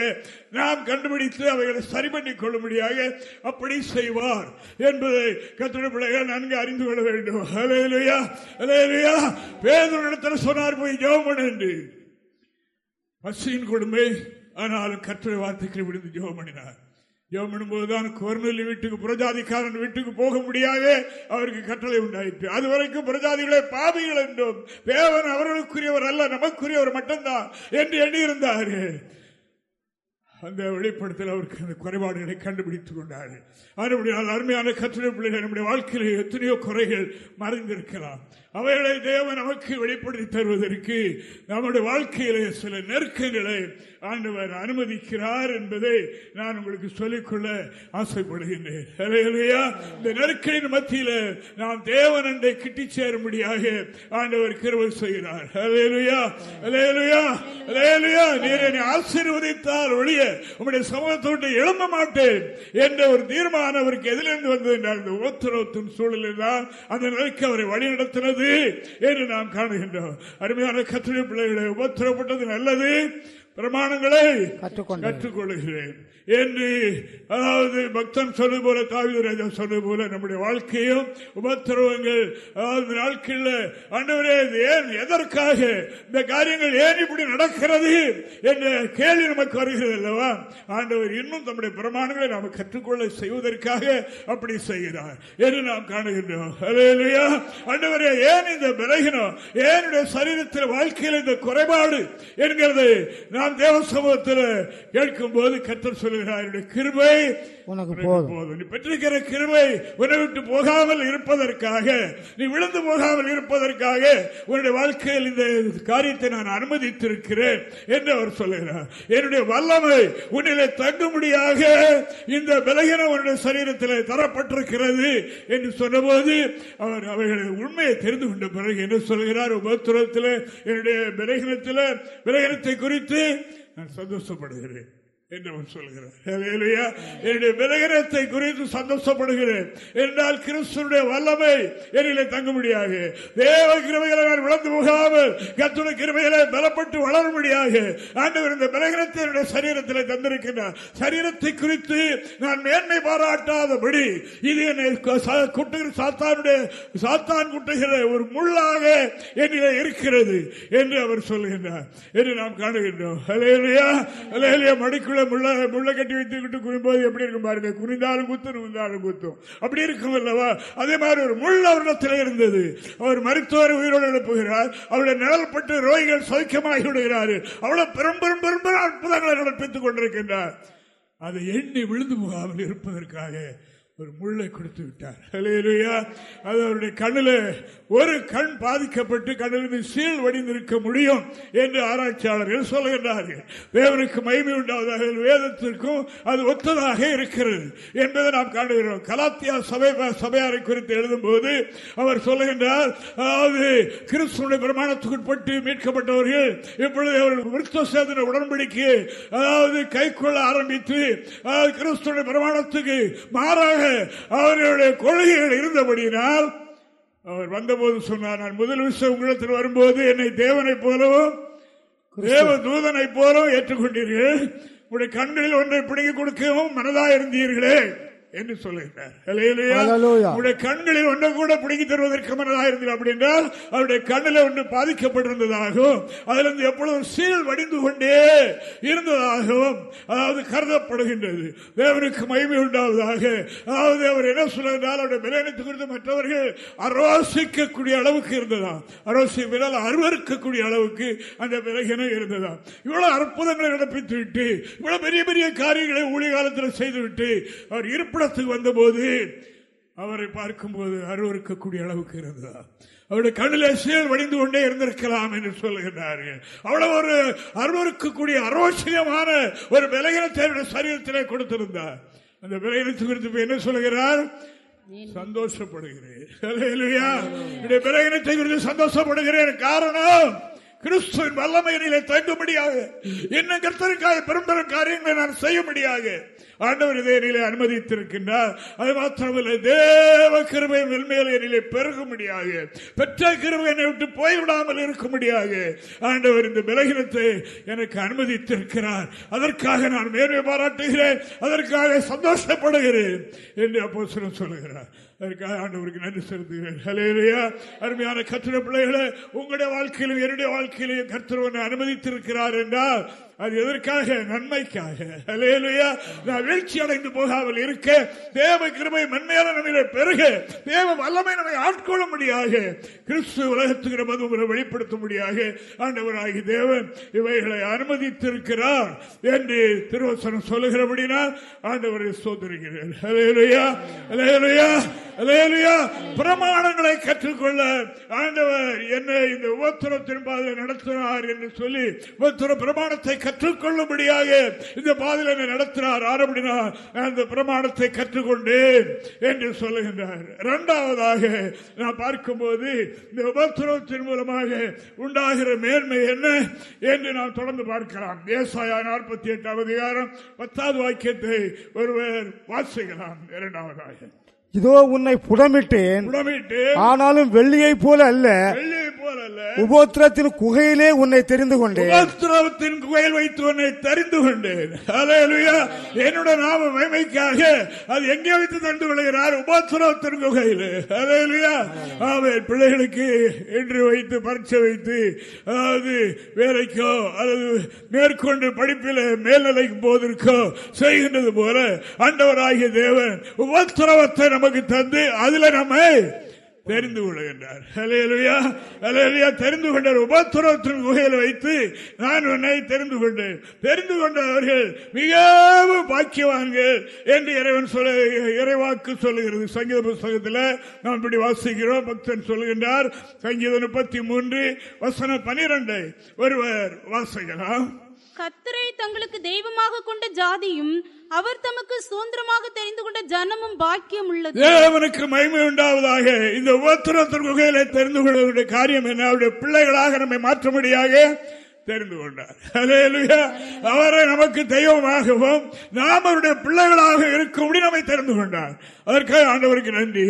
நாம் கண்டுபிடித்து அவைகளை சரி பண்ணிக் கொள்ளும்படியாக அப்படி செய்வார் என்பதை கத்திரப்பிள்ளைகள் நன்கு அறிந்து கொள்ள வேண்டும். அலையலுயா அலையலுயா பேதனிடத்தில் சொன்னார் போய் ஜோமன் என்று. பசியின் கொடுமை ஆனாலும் கற்றை வார்த்தைகளை விடுந்து ஜோமனினார் பண்ணினார். போதுதான் பண்ணும்போதுதான் வீட்டுக்கு புரஜாதிக்காரன் வீட்டுக்கு போக முடியாத அவருக்கு கட்டளை உண்டாயிற்று. அதுவரைக்கும் புரஜாதிகளை பாவிகள் என்றும் தேவன் அவர்களுக்குரியவர் அல்ல நமக்குரியவர் மட்டும்தான் என்று எண்ணியிருந்தார்கள். அந்த வெளிப்படுத்தல் அவருக்கு அந்த குறைபாடுகளை கண்டுபிடித்துக் கொண்டார். அதுபடியால் அருமையான கற்றலை பிள்ளைகள் நம்முடைய வாழ்க்கையில் எத்தனையோ குறைகள் மறைந்திருக்கலாம். அவைகளை தேவன் நமக்கு வெளிப்படுத்தி தருவதற்கு நம்முடைய வாழ்க்கையிலே சில நெருக்கங்களை ஆண்டவர் அனுமதிக்கிறார் என்பதை நான் உங்களுக்கு சொல்லிக்கொள்ள ஆசைப்படுகின்றேன் இந்த நெருக்கடியின் மத்தியில் நாம் தேவன் அண்டை கிட்டி சேரும்படியாக ஆண்டவர் கிருபை செய்கிறார் ஹalleluya. ஹalleluya. ஹalleluya. நீர் என்னை ஆசீர்வதித்தால் ஒழிய உங்களுடைய சமூகத்தை எழும்ப மாட்டேன் என்ற ஒரு தீர்மானம் அவருக்கு எதிலிருந்து வந்தது என்றால் இந்த உத்தரவத்தின் சூழலில் தான் அந்த நிலைக்கு அவரை வழிநடத்தினது என்று நாம் காணுகின்றோம். அருமையான கத்திரி பிள்ளைகளை உபத்திரப்பட்டது நல்லது. பிரமாணங்களை கற்றுக்கொண்டேன். என்று அதாவது பக்தன் சொன்ன போல தாவித ராஜா போல நம்முடைய வாழ்க்கையும் உபத்திரவங்கள் அதாவது நாட்களில் ஆண்டவரே இது ஏன் எதற்காக இந்த காரியங்கள் ஏன் இப்படி நடக்கிறது என்ற கேள்வி நமக்கு வருகிறது அல்லவா? ஆண்டவர் இன்னும் தம்முடைய பிரமாணங்களை நாம் கற்றுக்கொள்ள செய்வதற்காக அப்படி செய்கிறார் என்று நாம் காணுகின்றோம். ஹalleluya. ஆண்டவரே ஏன் இந்த விலகினோம்? ஏனுடைய சரீரத்தில் வாழ்க்கையில் இந்த குறைபாடு என்கிறது நாம் தேவ சமூகத்தில் கேட்கும் போது கத்தர் சொல்லுகிறார். "என்னுடைய கிருபை உனக்கு போதும். நீ பெற்றிருக்கிற கிருபை உன்னை விட்டு போகாமல் இருப்பதற்காக நீ விழுந்து போகாமல் இருப்பதற்காக உன்னுடைய வாழ்க்கையில் இந்த காரியத்தை நான் அனுமதித்திருக்கிறேன் என்று அவர் சொல்லுகிறார். என்னுடைய வல்லமை உன்னிலே தங்கும்படியாக இந்த பலகீனம் உன்னுடைய சரீரத்தில் தரப்பட்டிருக்கிறது என்று சொன்னபோது அவர் அவைகளை உண்மையை தெரிந்து கொண்ட பிறகு என்ன சொல்கிறார்? உபத்திரத்தில் என்னுடைய பலகீனத்தில் பலகீனத்தை குறித்து நான் சந்தோஷப்படுகிறேன். என்று சொல்கிறார் என்னுடைய குறித்து சந்தோஷப்படுகிறேன். என்றால் கிறிஸ்துடைய வல்லமை என்னிலே தங்க முடியாது தேவ கிருமைகளை நான் விளந்து போகாமல் கத்துடைய கிருமைகளை பலப்பட்டு வளரும்படியாக ஆண்டவர் இந்த விலகனத்தை என்னுடைய சரீரத்தில் தந்திருக்கிறார் சரீரத்தை குறித்து நான் மேன்மை பாராட்டாதபடி இது என்னை சா- குட்டுகிற சாத்தானுடைய சாத்தான் குட்டுகிற ஒரு முள்ளாக என்னிலே இருக்கிறது என்று அவர் சொல்லுகின்றார் என்று நாம் காணுகின்றோம். ஹalleluya. ஹalleluya. மடிக்குள்ள முள்ள முள்ள கட்டி வைத்துக்கிட்டு குனிம்போது எப்படி இருக்கும் பாருங்க? குனிந்தாலும் குத்தும் நிமிந்தாலும் குத்தும். அப்படி இருக்கும் அல்லவா? அதே மாதிரி ஒரு முள் அவரிடத்தில் இருந்தது. அவர் மருத்துவர் உயிரோடு எழுப்புகிறார். அவருடைய நிழல்பட்டு ரோகிகள் சௌக்கியமாகி விடுகிறார். அவ்வளவு பெரும் பெரும் பெரும் பெரும் அற்புதங்களை நடப்பித்துக் கொண்டிருக்கின்றார். அதை எண்ணி விழுந்து போகாமல் இருப்பதற்காக ஒரு முள்ளை கொடுத்து விட்டார். ஹலேலுயா அது அவருடைய கண்ணில் ஒரு கண் பாதிக்கப்பட்டு கண்ணிலிருந்து சீல் வடிந்திருக்க முடியும் என்று ஆராய்ச்சியாளர்கள் சொல்கின்றார்கள் தேவனுக்கு மகிமை உண்டாவதாக வேதத்திற்கும் அது ஒத்ததாக இருக்கிறது என்பதை நாம் காணுகிறோம். கலாத்தியா சபை சபையாரை குறித்து எழுதும் போது அவர் சொல்லுகின்றார் அதாவது கிறிஸ்துவனுடைய பிரமாணத்துக்குட்பட்டு மீட்கப்பட்டவர்கள் இப்பொழுது அவர்கள் விருத்த சேதன உடன்படிக்கை அதாவது கை கொள்ள ஆரம்பித்து கிறிஸ்துவனுடைய பிரமாணத்துக்கு மாறாக அவர்களுடைய கொள்கைகள் இருந்தபடியினால் அவர் வந்தபோது சொன்னார் நான் முதல் விஷயம் உங்களிடத்தில் வரும்போது என்னை தேவனை போலவும் தேவ தூதனை போலவும் ஏற்றுக்கொண்டீர்கள். உடைய கண்களில் ஒன்றை பிடிக்க கொடுக்கவும் மனதாக இருந்தீர்களே என்று சொல்லுகிறார். கண்களில் ஒன்றை கூட பிடிங்கி தருவதற்கு மனதாக இருந்தது அப்படி என்றால் அவருடைய கண்ணில் ஒன்று பாதிக்கப்பட்டிருந்ததாகவும் அதிலிருந்து எப்பொழுதும் சீல் வடிந்து கொண்டே இருந்ததாகவும் அதாவது கருதப்படுகின்றது. தேவனுக்கு மகிமை உண்டாவதாக. அதாவது அவர் என்ன சொல்லுகிறார் அவருடைய விலையனத்து குறித்து மற்றவர்கள் அரோசிக்கக்கூடிய அளவுக்கு இருந்ததா அரோசி விரல் அருவறுக்கக்கூடிய அளவுக்கு அந்த விலகினம் இருந்ததா இவ்வளவு அற்புதங்களை நடப்பித்து விட்டு இவ்வளவு பெரிய பெரிய காரியங்களை ஊழிய காலத்தில் செய்துவிட்டு அவர் இருப்பு இருப்பிடத்துக்கு வந்தபோது அவரை பார்க்கும்போது அருவறுக்கக்கூடிய அளவுக்கு இருந்ததா? அவருடைய கண்ணிலே சீல் வடிந்து கொண்டே இருந்திருக்கலாம் என்று சொல்லுகின்றார்கள். அவ்வளவு ஒரு அருவறுக்கக்கூடிய அரோசியமான ஒரு விலகினத்தை சரீரத்திலே கொடுத்திருந்தார். அந்த விலகினத்து குறித்து என்ன சொல்லுகிறார்? சந்தோஷப்படுகிறேன். குறித்து சந்தோஷப்படுகிறேன். காரணம் கிறிஸ்துவின் வல்லமையிலே தங்கும்படியாக என்ன கர்த்தருக்காக பெரும்பெரும் காரியங்களை நான் செய்ய முடியாது ஆண்டவர் இதே நிலை அனுமதித்திருக்கின்றார். அது மாத்திரமல்ல தேவ கிருபை மென்மேல் நிலை பெருகும்படியாக. பெற்ற கிருபை என்னை விட்டு போய்விடாமல் இருக்கும்படியாக ஆண்டவர் இந்த விலகினத்தை எனக்கு அனுமதித்திருக்கிறார். அதற்காக நான் மேன்மை பாராட்டுகிறேன். அதற்காக சந்தோஷப்படுகிறேன் என்று அப்போ சொல்லுகிறார். அதற்காக ஆண்டவருக்கு நன்றி செலுத்துகிறேன். அருமையான கத்திர பிள்ளைகளை உங்களுடைய வாழ்க்கையிலும் என்னுடைய வாழ்க்கையிலும் கத்திரவனை அனுமதித்திருக்கிறார் என்றால் அது எதற்காக? நன்மைக்காக. நான் வீழ்ச்சி அடைந்து போகாமல் இருக்க. தேவ கிருமை மென்மையான நம்மளை பெருக. தேவ வல்லமை நம்மை ஆட்கொள்ள முடியாக கிறிஸ்து உலகத்துக்கு நமது வெளிப்படுத்த முடியாக ஆண்டவராகி தேவன் இவைகளை அனுமதித்திருக்கிறார் என்று திருவசனம் சொல்லுகிறபடினால் ஆண்டவரை சோதரிகிறேன் பிரமாணங்களை கற்றுக்கொள்ள ஆண்டவர் என்னை இந்த உபத்திரத்தின் பாதை நடத்தினார் என்று சொல்லி உபத்திர பிரமாணத்தை கற்றுக்கொள்ளும்படியாக இந்த பாதையில் நடத்தினார். ஆரம்பினார் அந்த பிரமாணத்தை கற்றுக்கொண்டேன் என்று சொல்லுகின்றார். இரண்டாவதாக நான் பார்க்கும்போது இந்த உபத்திரவத்தின் மூலமாக உண்டாகிற மேன்மை என்ன என்று நாம் தொடர்ந்து பார்க்கலாம். தேசாயா நாற்பத்தி எட்டாவது அதிகாரம் பத்தாவது வாக்கியத்தை ஒருவர் வாசிக்கலாம். இரண்டாவதாக. இதோ உன்னை புடமிட்டேன். ஆனாலும் வெள்ளியை போல அல்ல. உபோத்திரத்தின் குகையிலே உன்னை தெரிந்து கொண்டேன். உபோத்திரத்தின் குகையில் வைத்து உன்னை தெரிந்து கொண்டேன். என்னோட நாம மேமைக்காக அது எங்கே வைத்து தெரிந்து கொள்கிறார்? உபோத்திரத்தின் குகையில். அவன் பிள்ளைகளுக்கு என்று வைத்து பரீட்சை வைத்து அதாவது வேலைக்கோ அல்லது மேற்கொண்டு படிப்பில் மேல்நிலைக்கு போவதற்கோ செய்கின்றது போல அண்டவராகிய தேவன் உபத்திரவத்தை நமக்கு தந்து அதுல நம்ம தெரிந்து கொள்கின்றார். தெரிந்து கொண்டார் உபத்துரத்தின் குகையில் வைத்து நான் உன்னை தெரிந்து கொண்டேன். தெரிந்து கொண்டவர்கள் மிகவும் பாக்கியவான்கள் என்று இறைவன் சொல்ல இறைவாக்கு சொல்லுகிறது. சங்கீத புஸ்தகத்தில் நாம் இப்படி வாசிக்கிறோம். பக்தன் சொல்லுகின்றார் சங்கீத முப்பத்தி மூன்று வசனம் பனிரெண்டை ஒருவர் வாசிக்கலாம். கத்தரை தங்களுக்கு தெய்வமாக கொண்ட ஜாதியும் அவர் தமக்கு சுதந்திரமாக தெரிந்து கொண்ட ஜனமும் பாக்கியம் உள்ளது. தேவனுக்கு மகிமை உண்டாவதாக இந்த உபத்திரத்தின் குகையில தெரிந்து கொள்ள காரியம் என்ன? அவருடைய பிள்ளைகளாக நம்மை மாற்றும்படியாக தெரிந்து கொண்டார். அவரை நமக்கு தெய்வமாகவும் நாம் அவருடைய பிள்ளைகளாக இருக்கும்படி நம்மை தெரிந்து கொண்டார். அதற்காக ஆண்டவருக்கு நன்றி.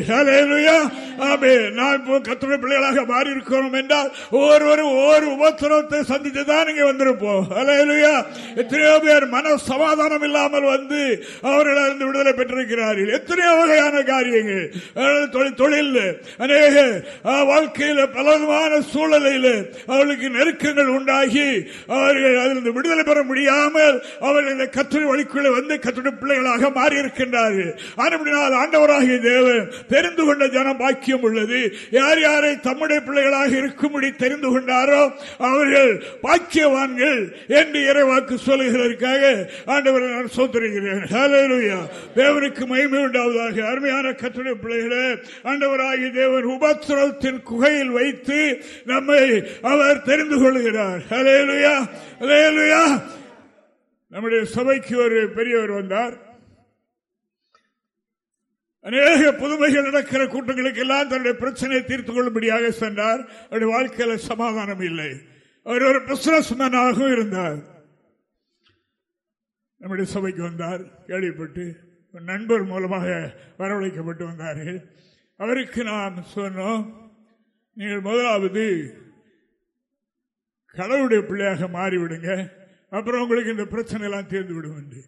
நாம் இப்போ கத்துடைய பிள்ளைகளாக மாறி இருக்கிறோம் என்றால் ஒவ்வொருவரும் ஒவ்வொரு உபத்திரத்தை சந்தித்து தான் இங்கே வந்திருப்போம். அலையலுயா எத்தனையோ பேர் மன சமாதானம் இல்லாமல் வந்து அவர்கள் விடுதலை பெற்றிருக்கிறார்கள். எத்தனையோ வகையான காரியங்கள். தொழில் அநேக வாழ்க்கையில் பலவிதமான சூழலில் அவர்களுக்கு நெருக்கங்கள் உண்டாகி அவர்கள் அதிலிருந்து விடுதலை பெற முடியாமல் அவர்கள் இந்த கத்துரை வழிக்குள்ளே வந்து கத்துடைய பிள்ளைகளாக மாறி இருக்கின்றார்கள் அப்படினால் ஆண்டவராகிய தேவன் தெரிந்து கொண்ட ஜனம் பாக்கியம் உள்ளது. யார் யாரை தம்முடைய பிள்ளைகளாக இருக்கும்படி தெரிந்து கொண்டாரோ அவர்கள் பாக்கியவான்கள் என்று இறைவாக்கு சொல்லுகிறதற்காக ஆண்டவரை நான் சோதரிகிறேன் தேவனுக்கு மகிமை உண்டாவதாக. அருமையான கத்துடைய பிள்ளைகளை ஆண்டவராகிய தேவன் உபத்திரவத்தின் குகையில் வைத்து நம்மை அவர் தெரிந்து கொள்கிறார். நம்முடைய சபைக்கு ஒரு பெரியவர் வந்தார். அநேக புதுமைகள் நடக்கிற கூட்டங்களுக்கு எல்லாம் தன்னுடைய பிரச்சனையை தீர்த்துக் கொள்ளும்படியாக சென்றார். அவருடைய வாழ்க்கையில சமாதானம் இல்லை. அவர் ஒரு பிசினஸ் மேனாகவும் இருந்தார். நம்முடைய சபைக்கு வந்தார். கேள்விப்பட்டு நண்பர் மூலமாக வரவழைக்கப்பட்டு வந்தார்கள். அவருக்கு நாம் சொன்னோம் நீங்கள் முதலாவது கடவுளுடைய பிள்ளையாக மாறிவிடுங்க. அப்புறம் உங்களுக்கு இந்த பிரச்சனை எல்லாம் தீர்ந்து விடும் என்று.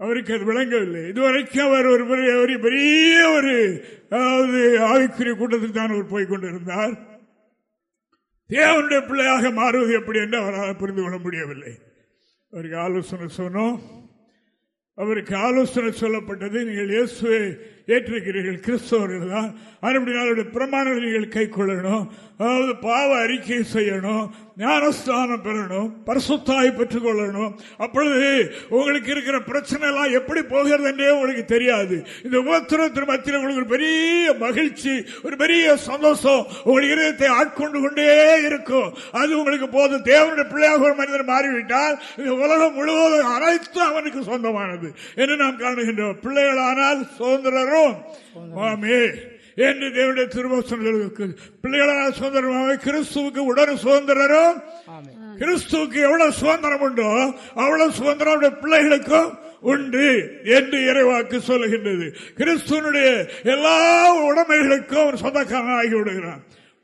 அவருக்கு அது விளங்கவில்லை. இதுவரைக்கும் அவர் ஒரு பெரிய பெரிய ஒரு அதாவது ஆவிக்குரிய கூட்டத்தில் தான் அவர் போய்கொண்டிருந்தார் தேவனுடைய பிள்ளையாக மாறுவது எப்படி என்று அவரால் புரிந்து கொள்ள முடியவில்லை. அவருக்கு ஆலோசனை சொன்னோம். அவருக்கு ஆலோசனை சொல்லப்பட்டது நீங்கள் இயேசுவை ஏற்றிருக்கிறீர்கள் கிறிஸ்தவர்கள் தான் அப்படினாலுடைய பிரமாணங்களை நீங்கள் கை கொள்ளணும் அதாவது பாவ அறிக்கை செய்யணும். ஞானஸ்தானம் பெறணும். பரிசுத்தாய் பெற்றுக் கொள்ளணும் அப்பொழுது உங்களுக்கு இருக்கிற பிரச்சனை எல்லாம் எப்படி போகிறது என்றே உங்களுக்கு தெரியாது. இந்த உபத்திரத்தின் மத்தியில் உங்களுக்கு ஒரு பெரிய மகிழ்ச்சி ஒரு பெரிய சந்தோஷம் உங்கள் இதயத்தை ஆட்கொண்டு கொண்டே இருக்கும். அது உங்களுக்கு போதும். தேவனுடைய பிள்ளையாக ஒரு மனிதர் மாறிவிட்டால் இந்த உலகம் முழுவதும் அனைத்தும் அவனுக்கு சொந்தமானது. என்று நாம் காணுகின்றோம். பிள்ளைகளானால் சுதந்திரரும் ஆமே. என்று தேவனுடைய திருவசனங்களுக்கு பிள்ளைகளால் சுதந்திரமாக கிறிஸ்துவுக்கு உடனே சுதந்திரம் கிறிஸ்துவுக்கு எவ்வளவு சுதந்திரம் உண்டோ அவ்வளவு சுதந்திரம் பிள்ளைகளுக்கும் உண்டு என்று இறைவாக்கு சொல்லுகின்றது. கிறிஸ்துவனுடைய எல்லா உடமைகளுக்கும் அவர் சொந்தக்காரன் ஆகிவிடுகிறான்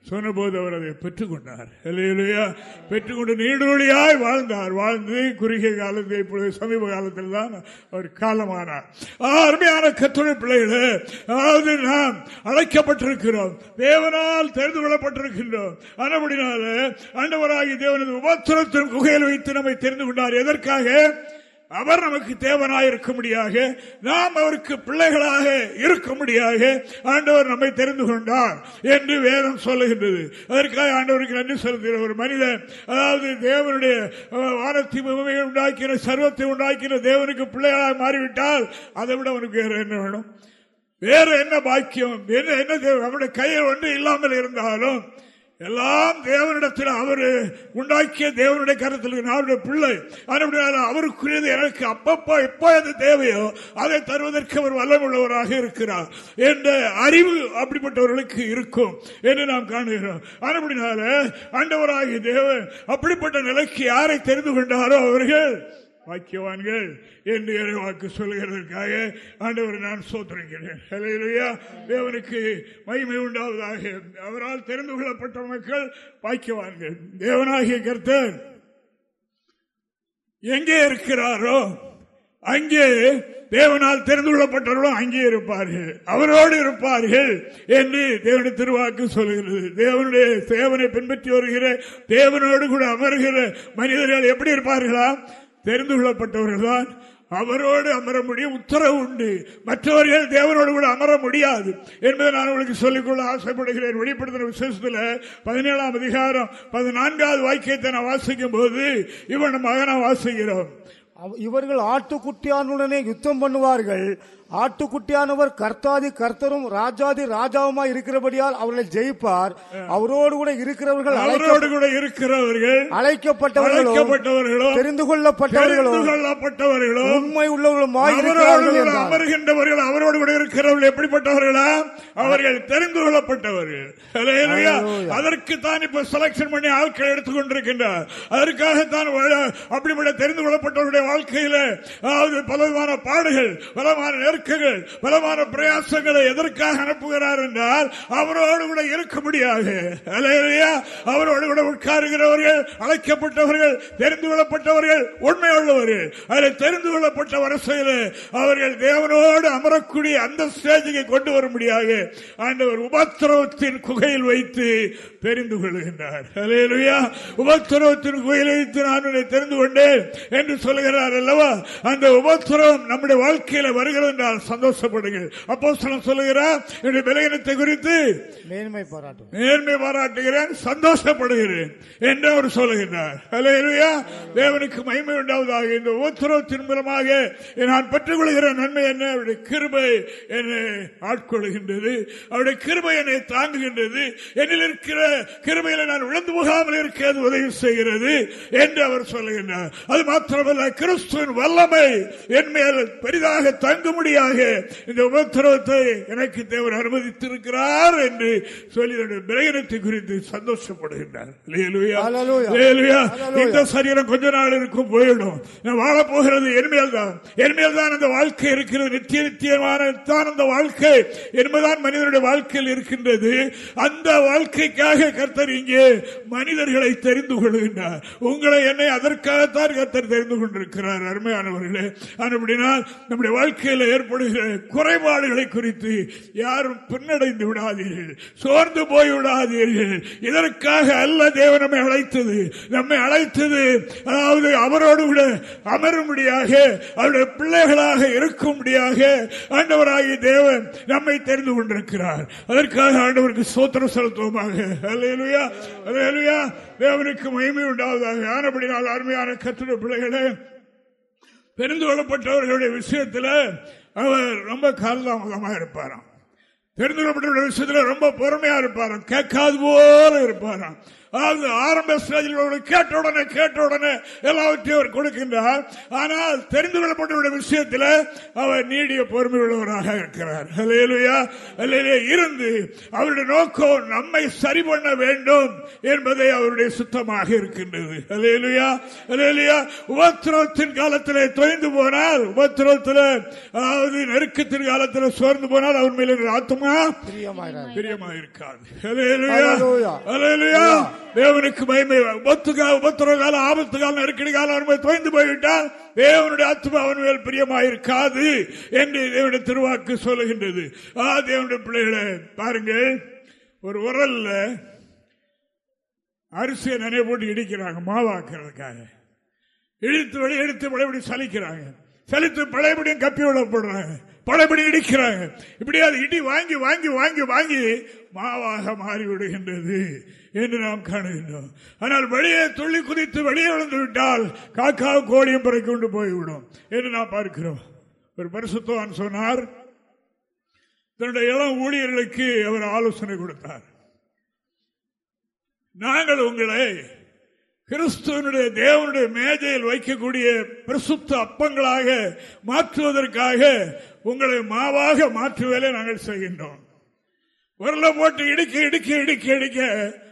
சொன்னபோது அவர் அதை பெற்றுக்கொண்டார். இல்லையா பெற்றுக்கொண்டு நீடொழியாய் வாழ்ந்தார். வாழ்ந்து குறுகிய காலத்தில் இப்பொழுது சமீப காலத்தில் தான் அவர் காலமானார். அருமையான கத்துணை பிள்ளைகளே அதாவது நாம் அழைக்கப்பட்டிருக்கிறோம். தேவனால் தெரிந்து கொள்ளப்பட்டிருக்கின்றோம். ஆனபடினால ஆண்டவராகி தேவனது உபத்திரத்தின் குகையில் வைத்து நம்மை தெரிந்து கொண்டார். எதற்காக? அவர் நமக்கு தேவனாய் முடியாக நாம் அவருக்கு பிள்ளைகளாக இருக்கும்படியாக ஆண்டவர் நம்மை தெரிந்து கொண்டார் என்று வேதம் சொல்லுகின்றது. அதற்காக ஆண்டவருக்கு நன்றி செலுத்துகிற ஒரு மனிதன் அதாவது தேவனுடைய வானத்தி பூமியை உண்டாக்கின சர்வத்தை உண்டாக்கின தேவனுக்கு பிள்ளைகளாக மாறிவிட்டால் அதை விட அவனுக்கு வேற என்ன வேணும்? வேற என்ன பாக்கியம்? என்ன என்ன தேவை? அவனுடைய கையில் ஒன்று இல்லாமல் இருந்தாலும் எல்லாம் தேவனிடத்தில் அவர் உண்டாக்கிய தேவனுடைய கருத்தில் அவருடைய பிள்ளை. அவருக்குரியது எனக்கு அப்பப்போ எப்போ அது தேவையோ அதை தருவதற்கு அவர் வல்லமுள்ளவராக இருக்கிறார் என்ற அறிவு அப்படிப்பட்டவர்களுக்கு இருக்கும் என்று நாம் காணுகிறோம். அப்படினால ஆண்டவராகிய தேவன் அப்படிப்பட்ட நிலைக்கு யாரை தெரிந்து கொண்டாரோ அவர்கள் வாக்கியவான்கள் என்று வாக்கு சொல்கிறதற்காக ஆண்டவர் நான் சோத்திருக்கிறேன் தேவனுக்கு மகிமை உண்டாவதாக. அவரால் தெரிந்து கொள்ளப்பட்ட மக்கள் வாக்கியவான்கள். தேவனாகிய கருத்தர் எங்கே இருக்கிறாரோ அங்கே தேவனால் தெரிந்து கொள்ளப்பட்டவர்களும் அங்கே இருப்பார்கள். அவரோடு இருப்பார்கள் என்று தேவனுடைய திருவாக்கு சொல்கிறது தேவனுடைய தேவனை பின்பற்றி வருகிற தேவனோடு கூட அமர்கிற மனிதர்கள் எப்படி இருப்பார்களா? தெரிந்து கொள்ளப்பட்டவர்கள் தான் அவரோடு அமர முடியும் உத்தரவு உண்டு. மற்றவர்கள் தேவனோடு கூட அமர முடியாது. என்பதை நான் உங்களுக்கு சொல்லிக்கொள்ள ஆசைப்படுகிறேன். வெளிப்படுத்தின விசேஷத்தில் பதினேழாம் அதிகாரம் பதினான்காவது வாக்கியத்தை நான் வாசிக்கும் போது இவன் மகனா வாசிக்கிறோம். இவர்கள் ஆட்டுக்குட்டியானுடனே யுத்தம் பண்ணுவார்கள். ஆட்டுக்குட்டியானவர் கர்த்தாதி கர்த்தரும் ராஜாதி ராஜாவுமாய் இருக்கிறபடியால் அவர்களை ஜெயிப்பார். அவரோடு கூட இருக்கிறவர்கள் அவரோடு கூட இருக்கிறவர்கள் அழைக்கப்பட்டவர்களும் தெரிந்து கொள்ளப்பட்டவர்களும் உண்மை உள்ளவர்களும் அமர்கின்றவர்கள் அவரோடு கூட இருக்கிறவர்கள் எப்படிப்பட்டவர்களா? அவர்கள் தெரிந்து கொள்ளப்பட்டவர்கள். அதற்கு தான் இப்ப செலக்ஷன் பண்ணி ஆட்கள் எடுத்துக் கொண்டிருக்கின்றார் அதற்காகத்தான் அப்படிப்பட்ட தெரிந்து கொள்ளப்பட்டவருடைய வாழ்க்கையில அதாவது பலவிதமான பாடுகள் பலமான நெருக்கங்கள் பலமான பிரயாசங்களை எதற்காக அனுப்புகிறார் என்றால் அவரோடு கூட இருக்க முடியாது அவரோடு கூட உட்காருகிறவர்கள் அழைக்கப்பட்டவர்கள் தெரிந்து கொள்ளப்பட்டவர்கள் உண்மை உள்ளவர்கள் அதில் தெரிந்து கொள்ளப்பட்ட வரிசையில் அவர்கள் தேவனோடு அமரக்கூடிய அந்த ஸ்டேஜுக்கு கொண்டு வர முடியாது ஆண்டவர் உபத்திரவத்தின் குகையில் வைத்து தெரிந்து கொள்கின்றார். உபத்திரவத்தின் குகையில் வைத்து நான் தெரிந்து கொண்டேன் என்று சொல்கிறார் அல்லவா? அந்த உபத்திரவம் நம்முடைய வாழ்க்கையில வருகிறது என்றால் சந்தோஷப்படுங்கள். அப்போ சொல்லுகிறார் என்னுடைய விலகினத்தை குறித்து மேன்மை பாராட்டு மேன்மை பாராட்டுகிறேன் சந்தோஷப்படுகிறேன் என்று அவர் சொல்லுகிறார் தேவனுக்கு மகிமை உண்டாவதாக இந்த உபத்திரவத்தின் மூலமாக நான் பெற்றுக் கொள்கிற நன்மை என்ன? அவருடைய கிருபை என்னை ஆட்கொள்கின்றது. அவருடைய கிருபை என்னை தாங்குகின்றது. என்னில் இருக்கிற கிருபையில நான் விழுந்து போகாமல் இருக்கிறது உதவி செய்கிறது என்று அவர் சொல்லுகின்றார். அது மாத்திரமல்ல கிறிஸ்துவின் வல்லமை என் மேல் பெரிதாக தங்கும்படியாக இந்த உபத்திரவத்தை எனக்கு தேவர் அனுமதித்திருக்கிறார் என்று சொல்லி பிரகனத்தை குறித்து சந்தோஷப்படுகின்றார். இந்த சரீரம் கொஞ்ச நாள் இருக்கும் போயிடும். வாழப்போகிறது என்மேல் தான். என்மேல் தான் அந்த வாழ்க்கை இருக்கிறது. நித்திய நித்தியமான தான் அந்த வாழ்க்கை. என்பதுதான் மனிதனுடைய வாழ்க்கையில் இருக்கின்றது. அந்த வாழ்க்கைக்காக கர்த்தர் இங்கே மனிதர்களை தெரிந்து கொள்கின்றார். உங்களை என்னை அதற்காகத்தான் கர்த்தர் தெரிந்து கொண்டிருக்கிறார். அருமையானவர்களே அப்படினால் நம்முடைய வாழ்க்கையில் ஏற்படுகிற குறைபாடுகளை குறித்து யாரும் பின்னடைந்து விடாதீர்கள் சோர்ந்து போய் விடாதீர்கள். இதற்காக அல்ல தேவன் நம்மை அழைத்தது. நம்மை அழைத்தது அதாவது அவரோடு கூட அமரும்படியாக அவருடைய பிள்ளைகளாக இருக்கும்படியாக ஆண்டவராகிய தேவன் நம்மை தெரிந்து கொண்டிருக்கிறார். அதற்காக ஆண்டவருக்கு சோத்திரம் செலுத்துவோமாக. தேவனுக்கு மகிமை உண்டாவதாக. ஆனபடினால் அருமையான கத்திர பிள்ளைகளே தெரிந்து கொள்ளப்பட்டவர்களுடைய விஷயத்தில் அவர் ரொம்ப காலதாமதமாக இருப்பாராம். தெரிந்து கொள்ளப்பட்ட விஷயத்தில் ரொம்ப பொறுமையா இருப்பாராம். கேட்காது போல இருப்பாராம். அதாவது ஆரம்ப ஸ்டேஜில் கேட்ட உடனே கேட்ட உடனே எல்லாவற்றையும் அவர் கொடுக்கின்றார். ஆனால் தெரிந்து கொள்ளப்பட்ட விஷயத்தில் அவர் நீடிய பொறுமை உள்ளவராக இருக்கிறார். இருந்து அவருடைய நோக்கம் நம்மை சரி பண்ண வேண்டும் என்பதை அவருடைய சுத்தமாக இருக்கின்றது. உபத்திரவத்தின் காலத்தில் தொய்ந்து போனால் உபத்திரவத்தில் அதாவது நெருக்கத்தின் காலத்தில் சோர்ந்து போனால் அவர் மேலே ஆத்மா பிரியமாக இருக்காது தேவனுக்கு மயமே உபத்திர கால ஆபத்து காலம் நெருக்கடி காலம் அனுமதி தொய்ந்து போய்விட்டால் தேவனுடைய ஆத்மா அவன் மேல் பிரியமாயிருக்காது என்று தேவனுடைய திருவாக்கு சொல்லுகின்றது. ஆ தேவனுடைய பிள்ளைகளை பாருங்கள். ஒரு உரல்ல அரிசியை நினைவு போட்டு இடிக்கிறாங்க மாவாக்குறதுக்காக இழுத்து வழி எடுத்து பழையபடி சலிக்கிறாங்க. சலித்து பழையபடியும் கப்பி விடப்படுறாங்க பழையபடி இடிக்கிறாங்க. இப்படி அது இடி வாங்கி வாங்கி வாங்கி வாங்கி மாவாக மாறிவிடுகின்றது. என்று நாம் காணுகின்றோம். ஆனால் வெளியே துள்ளி குதித்து வெளியே விழுந்து விட்டால் காக்கா கோழியும் பிறகு கொண்டு போய்விடும் என்று நாம் பார்க்கிறோம். ஒரு பரிசுத்தவான் சொன்னார் தன்னுடைய இளம் ஊழியர்களுக்கு அவர் ஆலோசனை கொடுத்தார். நாங்கள் உங்களை கிறிஸ்துவனுடைய தேவனுடைய மேஜையில் வைக்கக்கூடிய பிரசுத்த அப்பங்களாக மாற்றுவதற்காக உங்களை மாவாக மாற்றுவதை நாங்கள் செய்கின்றோம். உரல போட்டு இடுக்க இடுக்க இடுக்க இடிக்க.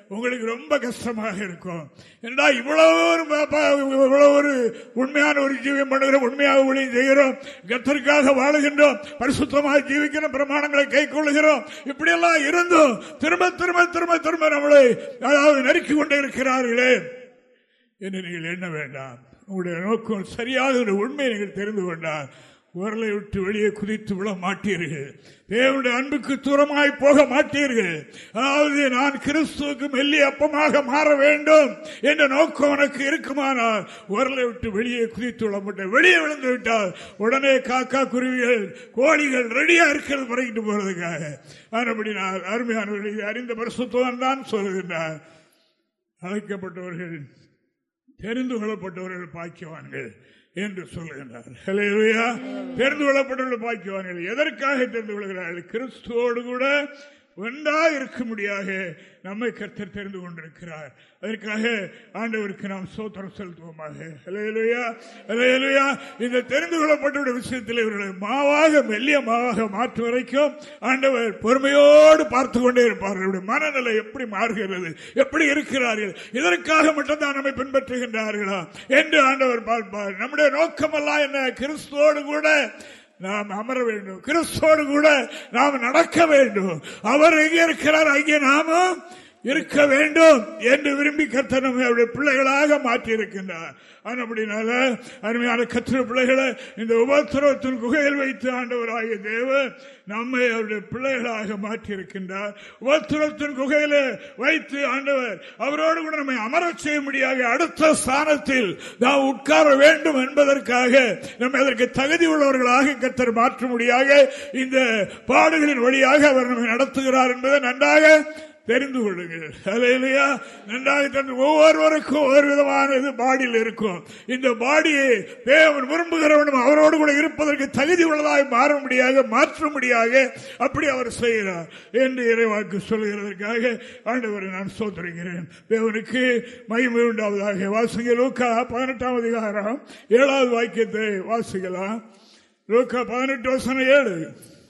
உங்களுக்கு ரொம்ப கஷ்டமாக இருக்கும். ஏன்னா இவ்வளவு இவ்வளவு ஒரு உண்மையான ஒரு ஜீவியம் பண்ணுகிறோம் உண்மையாக ஊழியம் செய்கிறோம். கத்தருக்காக வாழுகின்றோம். பரிசுத்தமாக ஜீவிக்கிற பிரமாணங்களை கை கொள்ளுகிறோம் இப்படியெல்லாம் இருந்தும் திரும்ப திரும்ப திரும்ப திரும்ப நம்மளை அதாவது நெருக்கி கொண்டே இருக்கிறார்களே. என்று நீங்கள் எண்ண வேண்டாம்? உங்களுடைய நோக்கம் சரியாக உண்மையை நீங்கள் தெரிந்து கொண்டால் உரலை விட்டு வெளியே குதித்து விட மாட்டீர்கள். தேவனுடைய அன்புக்கு தூரமாய் போக மாட்டீர்கள். அதாவது நான் கிறிஸ்துவுக்கு மெல்லி அப்பமாக மாற வேண்டும் என்ற நோக்கம் உனக்கு இருக்குமானால் உரலை விட்டு வெளியே குதித்து விட மாட்டேன். வெளியே விழுந்து விட்டால் உடனே காக்கா குருவிகள் கோழிகள் ரெடியா இருக்கிறது பறக்கிட்டு போறதுக்காக. அதுபடி நான் அருமையானவர்கள் அறிந்த பரிசுத்துவன் தான் சொல்லுகின்றார். அழைக்கப்பட்டவர்கள் தெரிந்து கொள்ளப்பட்டவர்கள் பாக்கியவான்கள். என்று சொல்லுகின்றார் தெரிந்து கொள்ளப்பட்டுள்ள பாக்கியவான்கள் எதற்காக தெரிந்து கொள்கிறார்கள்? கிறிஸ்துவோடு கூட ஒன்றா இருக்க முடியாக நம்மை கர்த்தர் தெரிந்து கொண்டிருக்கிறார். அதற்காக ஆண்டவருக்கு நாம் சோத்திரம் செலுத்துவோமாக. இந்த தெரிந்து கொள்ளப்பட்ட விஷயத்தில் இவர்களை மாவாக மெல்லிய மாவாக மாற்று வரைக்கும் ஆண்டவர் பொறுமையோடு பார்த்து கொண்டே இருப்பார்கள் மனநிலை எப்படி மாறுகிறது எப்படி இருக்கிறார்கள் இதற்காக மட்டும்தான் நம்மை பின்பற்றுகின்றார்களா என்று ஆண்டவர் பார்ப்பார். நம்முடைய நோக்கமெல்லாம் என்ன? கிறிஸ்துவோடு கூட நாம் அமர வேண்டும். கிறிஸ்தோடு கூட நாம் நடக்க வேண்டும். அவர் எங்கே இருக்கிறார்? அங்கே நாமும் இருக்க வேண்டும் என்று விரும்பி கர்த்தர் அவருடைய பிள்ளைகளாக மாற்றியிருக்கின்றார். அப்படினால அருமையான கத்திர பிள்ளைகளை இந்த உபத்திரவத்தின் குகையில் வைத்து ஆண்டவராகிய தேவன் நம்மை அவருடைய பிள்ளைகளாக மாற்றி இருக்கின்றார் உபத்திரத்தின் குகையில வைத்து ஆண்டவர் அவரோடு கூட நம்மை அமர செய்ய முடியாது அடுத்த ஸ்தானத்தில் நாம் உட்கார வேண்டும் என்பதற்காக நம்ம அதற்கு தகுதி உள்ளவர்களாக கத்தர் மாற்ற இந்த பாடுகளின் வழியாக அவர் நம்மை நடத்துகிறார் என்பதை நன்றாக தெரிந்து கொள்ளுங்கள். நன்றாக ஒவ்வொருவருக்கும் ஒரு விதமான இது பாடியில் இருக்கும். இந்த பாடியை தேவன் விரும்புகிறவனும் அவரோடு கூட இருப்பதற்கு தகுதி உள்ளதாக மாற முடியாக மாற்ற முடியாக அப்படி அவர் செய்கிறார் என்று இறைவாக்கு சொல்கிறதற்காக ஆண்டவரை நான் சோதரிகிறேன் தேவனுக்கு மகிமை உண்டாவதாக. வாசுங்க லூக்கா பதினெட்டாம் அதிகாரம் ஏழாவது வாக்கியத்தை வாசிக்கலாம். லூக்கா பதினெட்டு வசனம் ஏழு.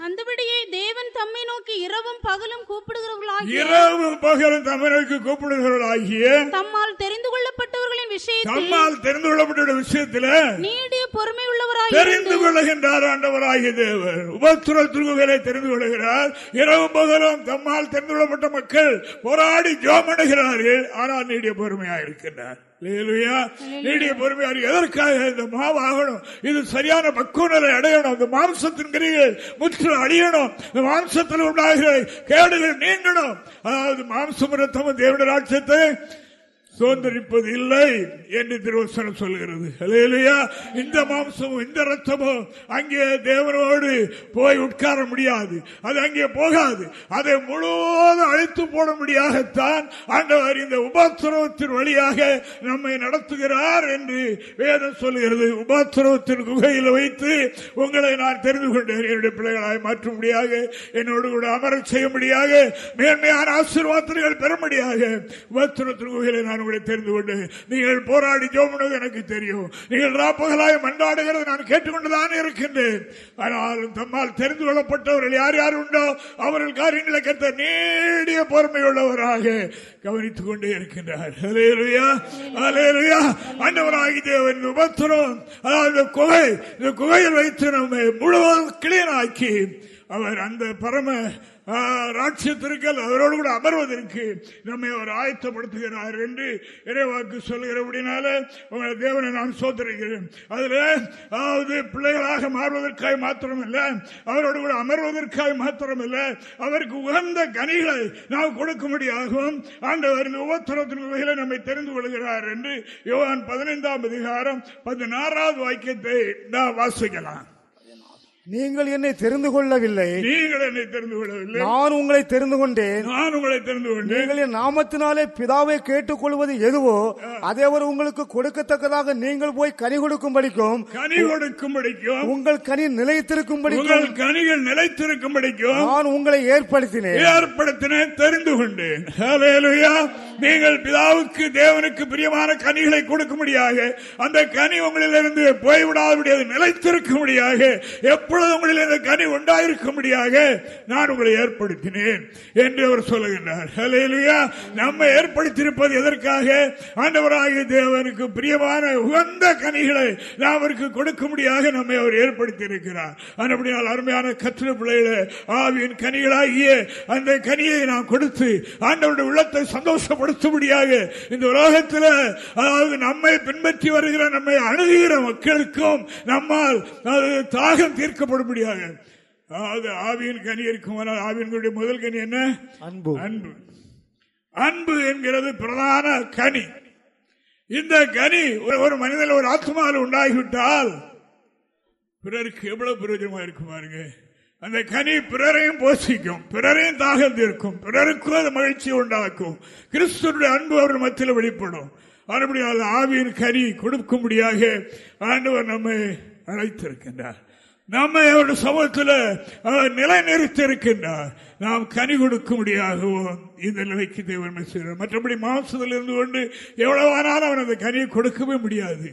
அந்தபடியே தேவன் தம்மை நோக்கி இரவும் பகலும் கூப்பிடுகிறவர்களாகிய இரவும் பகலும் தம்மை நோக்கி கூப்பிடுகிறவர்களாகிய தம்மால் தெரிந்து கொள்ளப்பட்டவர்களின் விஷயத்தில் தம்மால் தெரிந்து கொள்ளப்பட்ட விஷயத்தில் நீடிய பொறுமை உள்ளவராக தெரிந்து கொள்ளுகின்றார் ஆண்டவராகிய தேவர் உபத்துர திருவுகளை தெரிந்து கொள்கிறார் இரவு பகலும் தம்மால் தெரிந்து கொள்ளப்பட்ட மக்கள் போராடி ஜோமடுகிறார்கள் ஆனால் நீடிய பொறுமையாக இருக்கின்றார். நீடிய பொறுமையாக எதற்காக? இந்த மாவாகணும். இது சரியான பக்குவநிலை அடையணும். இந்த மாம்சத்தின் கிரிகள் முற்றிலும் அழியணும். இந்த மாம்சத்தில் உண்டாகிற கேடுகள் நீங்கணும். அதாவது மாம்சம் ரத்தமும் தேவட ராட்சத்தை சுதந்திரிப்பது இல்லை என்று திருவசனம் சொல்கிறது. இந்த மாம்சமும் இந்த ரத்தமும் அங்கே தேவனோடு போய் உட்கார முடியாது. அது அங்கே போகாது. அதை முழுவதும் அழைத்து போட முடியாகத்தான் ஆண்டவர் இந்த உபாத்திரவத்தின் வழியாக நம்மை நடத்துகிறார் என்று வேதம் சொல்கிறது. உபாத்திரவத்தின் குகையில் வைத்து உங்களை நான் தெரிந்து கொண்டேன். என்னுடைய பிள்ளைகளாய் மாற்ற முடியாக என்னோடு கூட அமர செய்ய முடியாது மேன்மையான ஆசீர்வாதங்கள் பெற முடியாக உபாத்திரத்தின் குகையில நான் உங்களை தெரிந்து கொண்டு நீங்கள் போராடி ஜோமுனது எனக்கு தெரியும். நீங்கள் ராப்பகலாய் மண்டாடுகிறது நான் கேட்டுக்கொண்டுதான் இருக்கின்றேன். ஆனாலும் தம்மால் தெரிந்து கொள்ளப்பட்டவர்கள் யார் யார் உண்டோ அவர்கள் காரியங்களை கத்த நீடிய பொறுமை உள்ளவராக கவனித்துக் கொண்டே இருக்கின்றார். அண்டவராகி தேவன் உபத்திரம் அதாவது குகை இந்த குகையில் வைத்து நம்மை முழுவதும் கிளியனாக்கி அவர் அந்த பரம ராட்சியத்திற்கல் அவரோடு கூட அமர்வதற்கு நம்மை அவர் ஆயத்தப்படுத்துகிறார் என்று இறைவாக்கு சொல்கிறபடினால உங்களை தேவனை நான் சோதரிக்கிறேன் அதுல அதாவது பிள்ளைகளாக மாறுவதற்காக மாத்திரமல்ல அவரோடு கூட அமர்வதற்காக மாத்திரமல்ல அவருக்கு உகந்த கனிகளை நாம் கொடுக்கும்படியாகவும் ஆண்டவர் உபத்திரத்தின் வகையில் நம்மை தெரிந்து கொள்கிறார் என்று யோகான் பதினைந்தாம் அதிகாரம் பதினாறாவது வாக்கியத்தை நாம் வாசிக்கலாம். நீங்கள் என்னை தெரிந்து கொள்ளவில்லை. நீங்கள் என்னை தெரிந்து கொள்ளவில்லை. நான் உங்களை தெரிந்து கொண்டேன். நான் உங்களை தெரிந்து கொண்டேன். நீங்கள் என் நாமத்தினாலே பிதாவை கேட்டுக் கொள்வது எதுவோ அதை அவர் உங்களுக்கு கொடுக்கத்தக்கதாக நீங்கள் போய் கனி கொடுக்கும் படிக்கும் கனி கொடுக்கும் படிக்கும் உங்கள் கனி நிலைத்திருக்கும் உங்கள் கனிகள் நிலைத்திருக்கும் படிக்கும் நான் உங்களை ஏற்படுத்தினேன். ஏற்படுத்தினேன் தெரிந்து கொண்டேன். நீங்கள் பிதாவுக்கு தேவனுக்கு பிரியமான கனிகளை கொடுக்க முடியாக அந்த கனி உங்களிலிருந்து போய்விடாத நிலைத்திருக்க முடியாக எப்ப அப்பொழுது உங்களில் இந்த கனி உண்டாயிருக்கும்படியாக நான் உங்களை ஏற்படுத்தினேன் என்று அவர் சொல்லுகின்றார். நம்மை ஏற்படுத்தியிருப்பது எதற்காக? ஆண்டவராகிய தேவனுக்கு பிரியமான உகந்த கனிகளை நாம் அவருக்கு கொடுக்கும்படியாக நம்மை அவர் ஏற்படுத்தியிருக்கிறார். அப்படினால் அருமையான கற்று பிள்ளைகளை ஆவியின் கனிகளாகிய அந்த கனியை நாம் கொடுத்து ஆண்டவருடைய உள்ளத்தை சந்தோஷப்படுத்தும்படியாக இந்த உலகத்தில் அதாவது நம்மை பின்பற்றி வருகிற நம்மை அணுகுகிற மக்களுக்கும் நம்மால் தாகம் தீர்க்க அதாவது ஆவியின் கனி இருக்கும் ஆவியனுடைய முதல் கனி என்ன? அன்பு. அன்பு. அன்பு என்கிறது பிரதான கனி. இந்த கனி ஒரு மனிதன் ஒரு ஆத்மாவில் உண்டாகிவிட்டால் பிறருக்கு எவ்வளவு பிரயோஜனமா இருக்கும் பாருங்க. அந்த கனி பிறரையும் போஷிக்கும் பிறரையும் தாகம் தீர்க்கும் பிறருக்கும் அது மகிழ்ச்சி உண்டாக்கும். கிறிஸ்துடைய அன்பு அவர் மத்தியில் வெளிப்படும். மறுபடியும் ஆவியின் கனி கொடுக்கும்படியாக ஆண்டவர் நம்மை அழைத்திருக்கின்றார். நம்மை அவருடைய சமூகத்தில் நிலைநிறுத்தி இருக்கின்றார் நாம் கனி கொடுக்க முடியாகவும் இந்த நிலைக்கு தேவன் செய்கிறார். மற்றபடி மாம்சத்தில் இருந்து கொண்டு எவ்வளவானாலும் அவன் அந்த கனியை கொடுக்கவே முடியாது.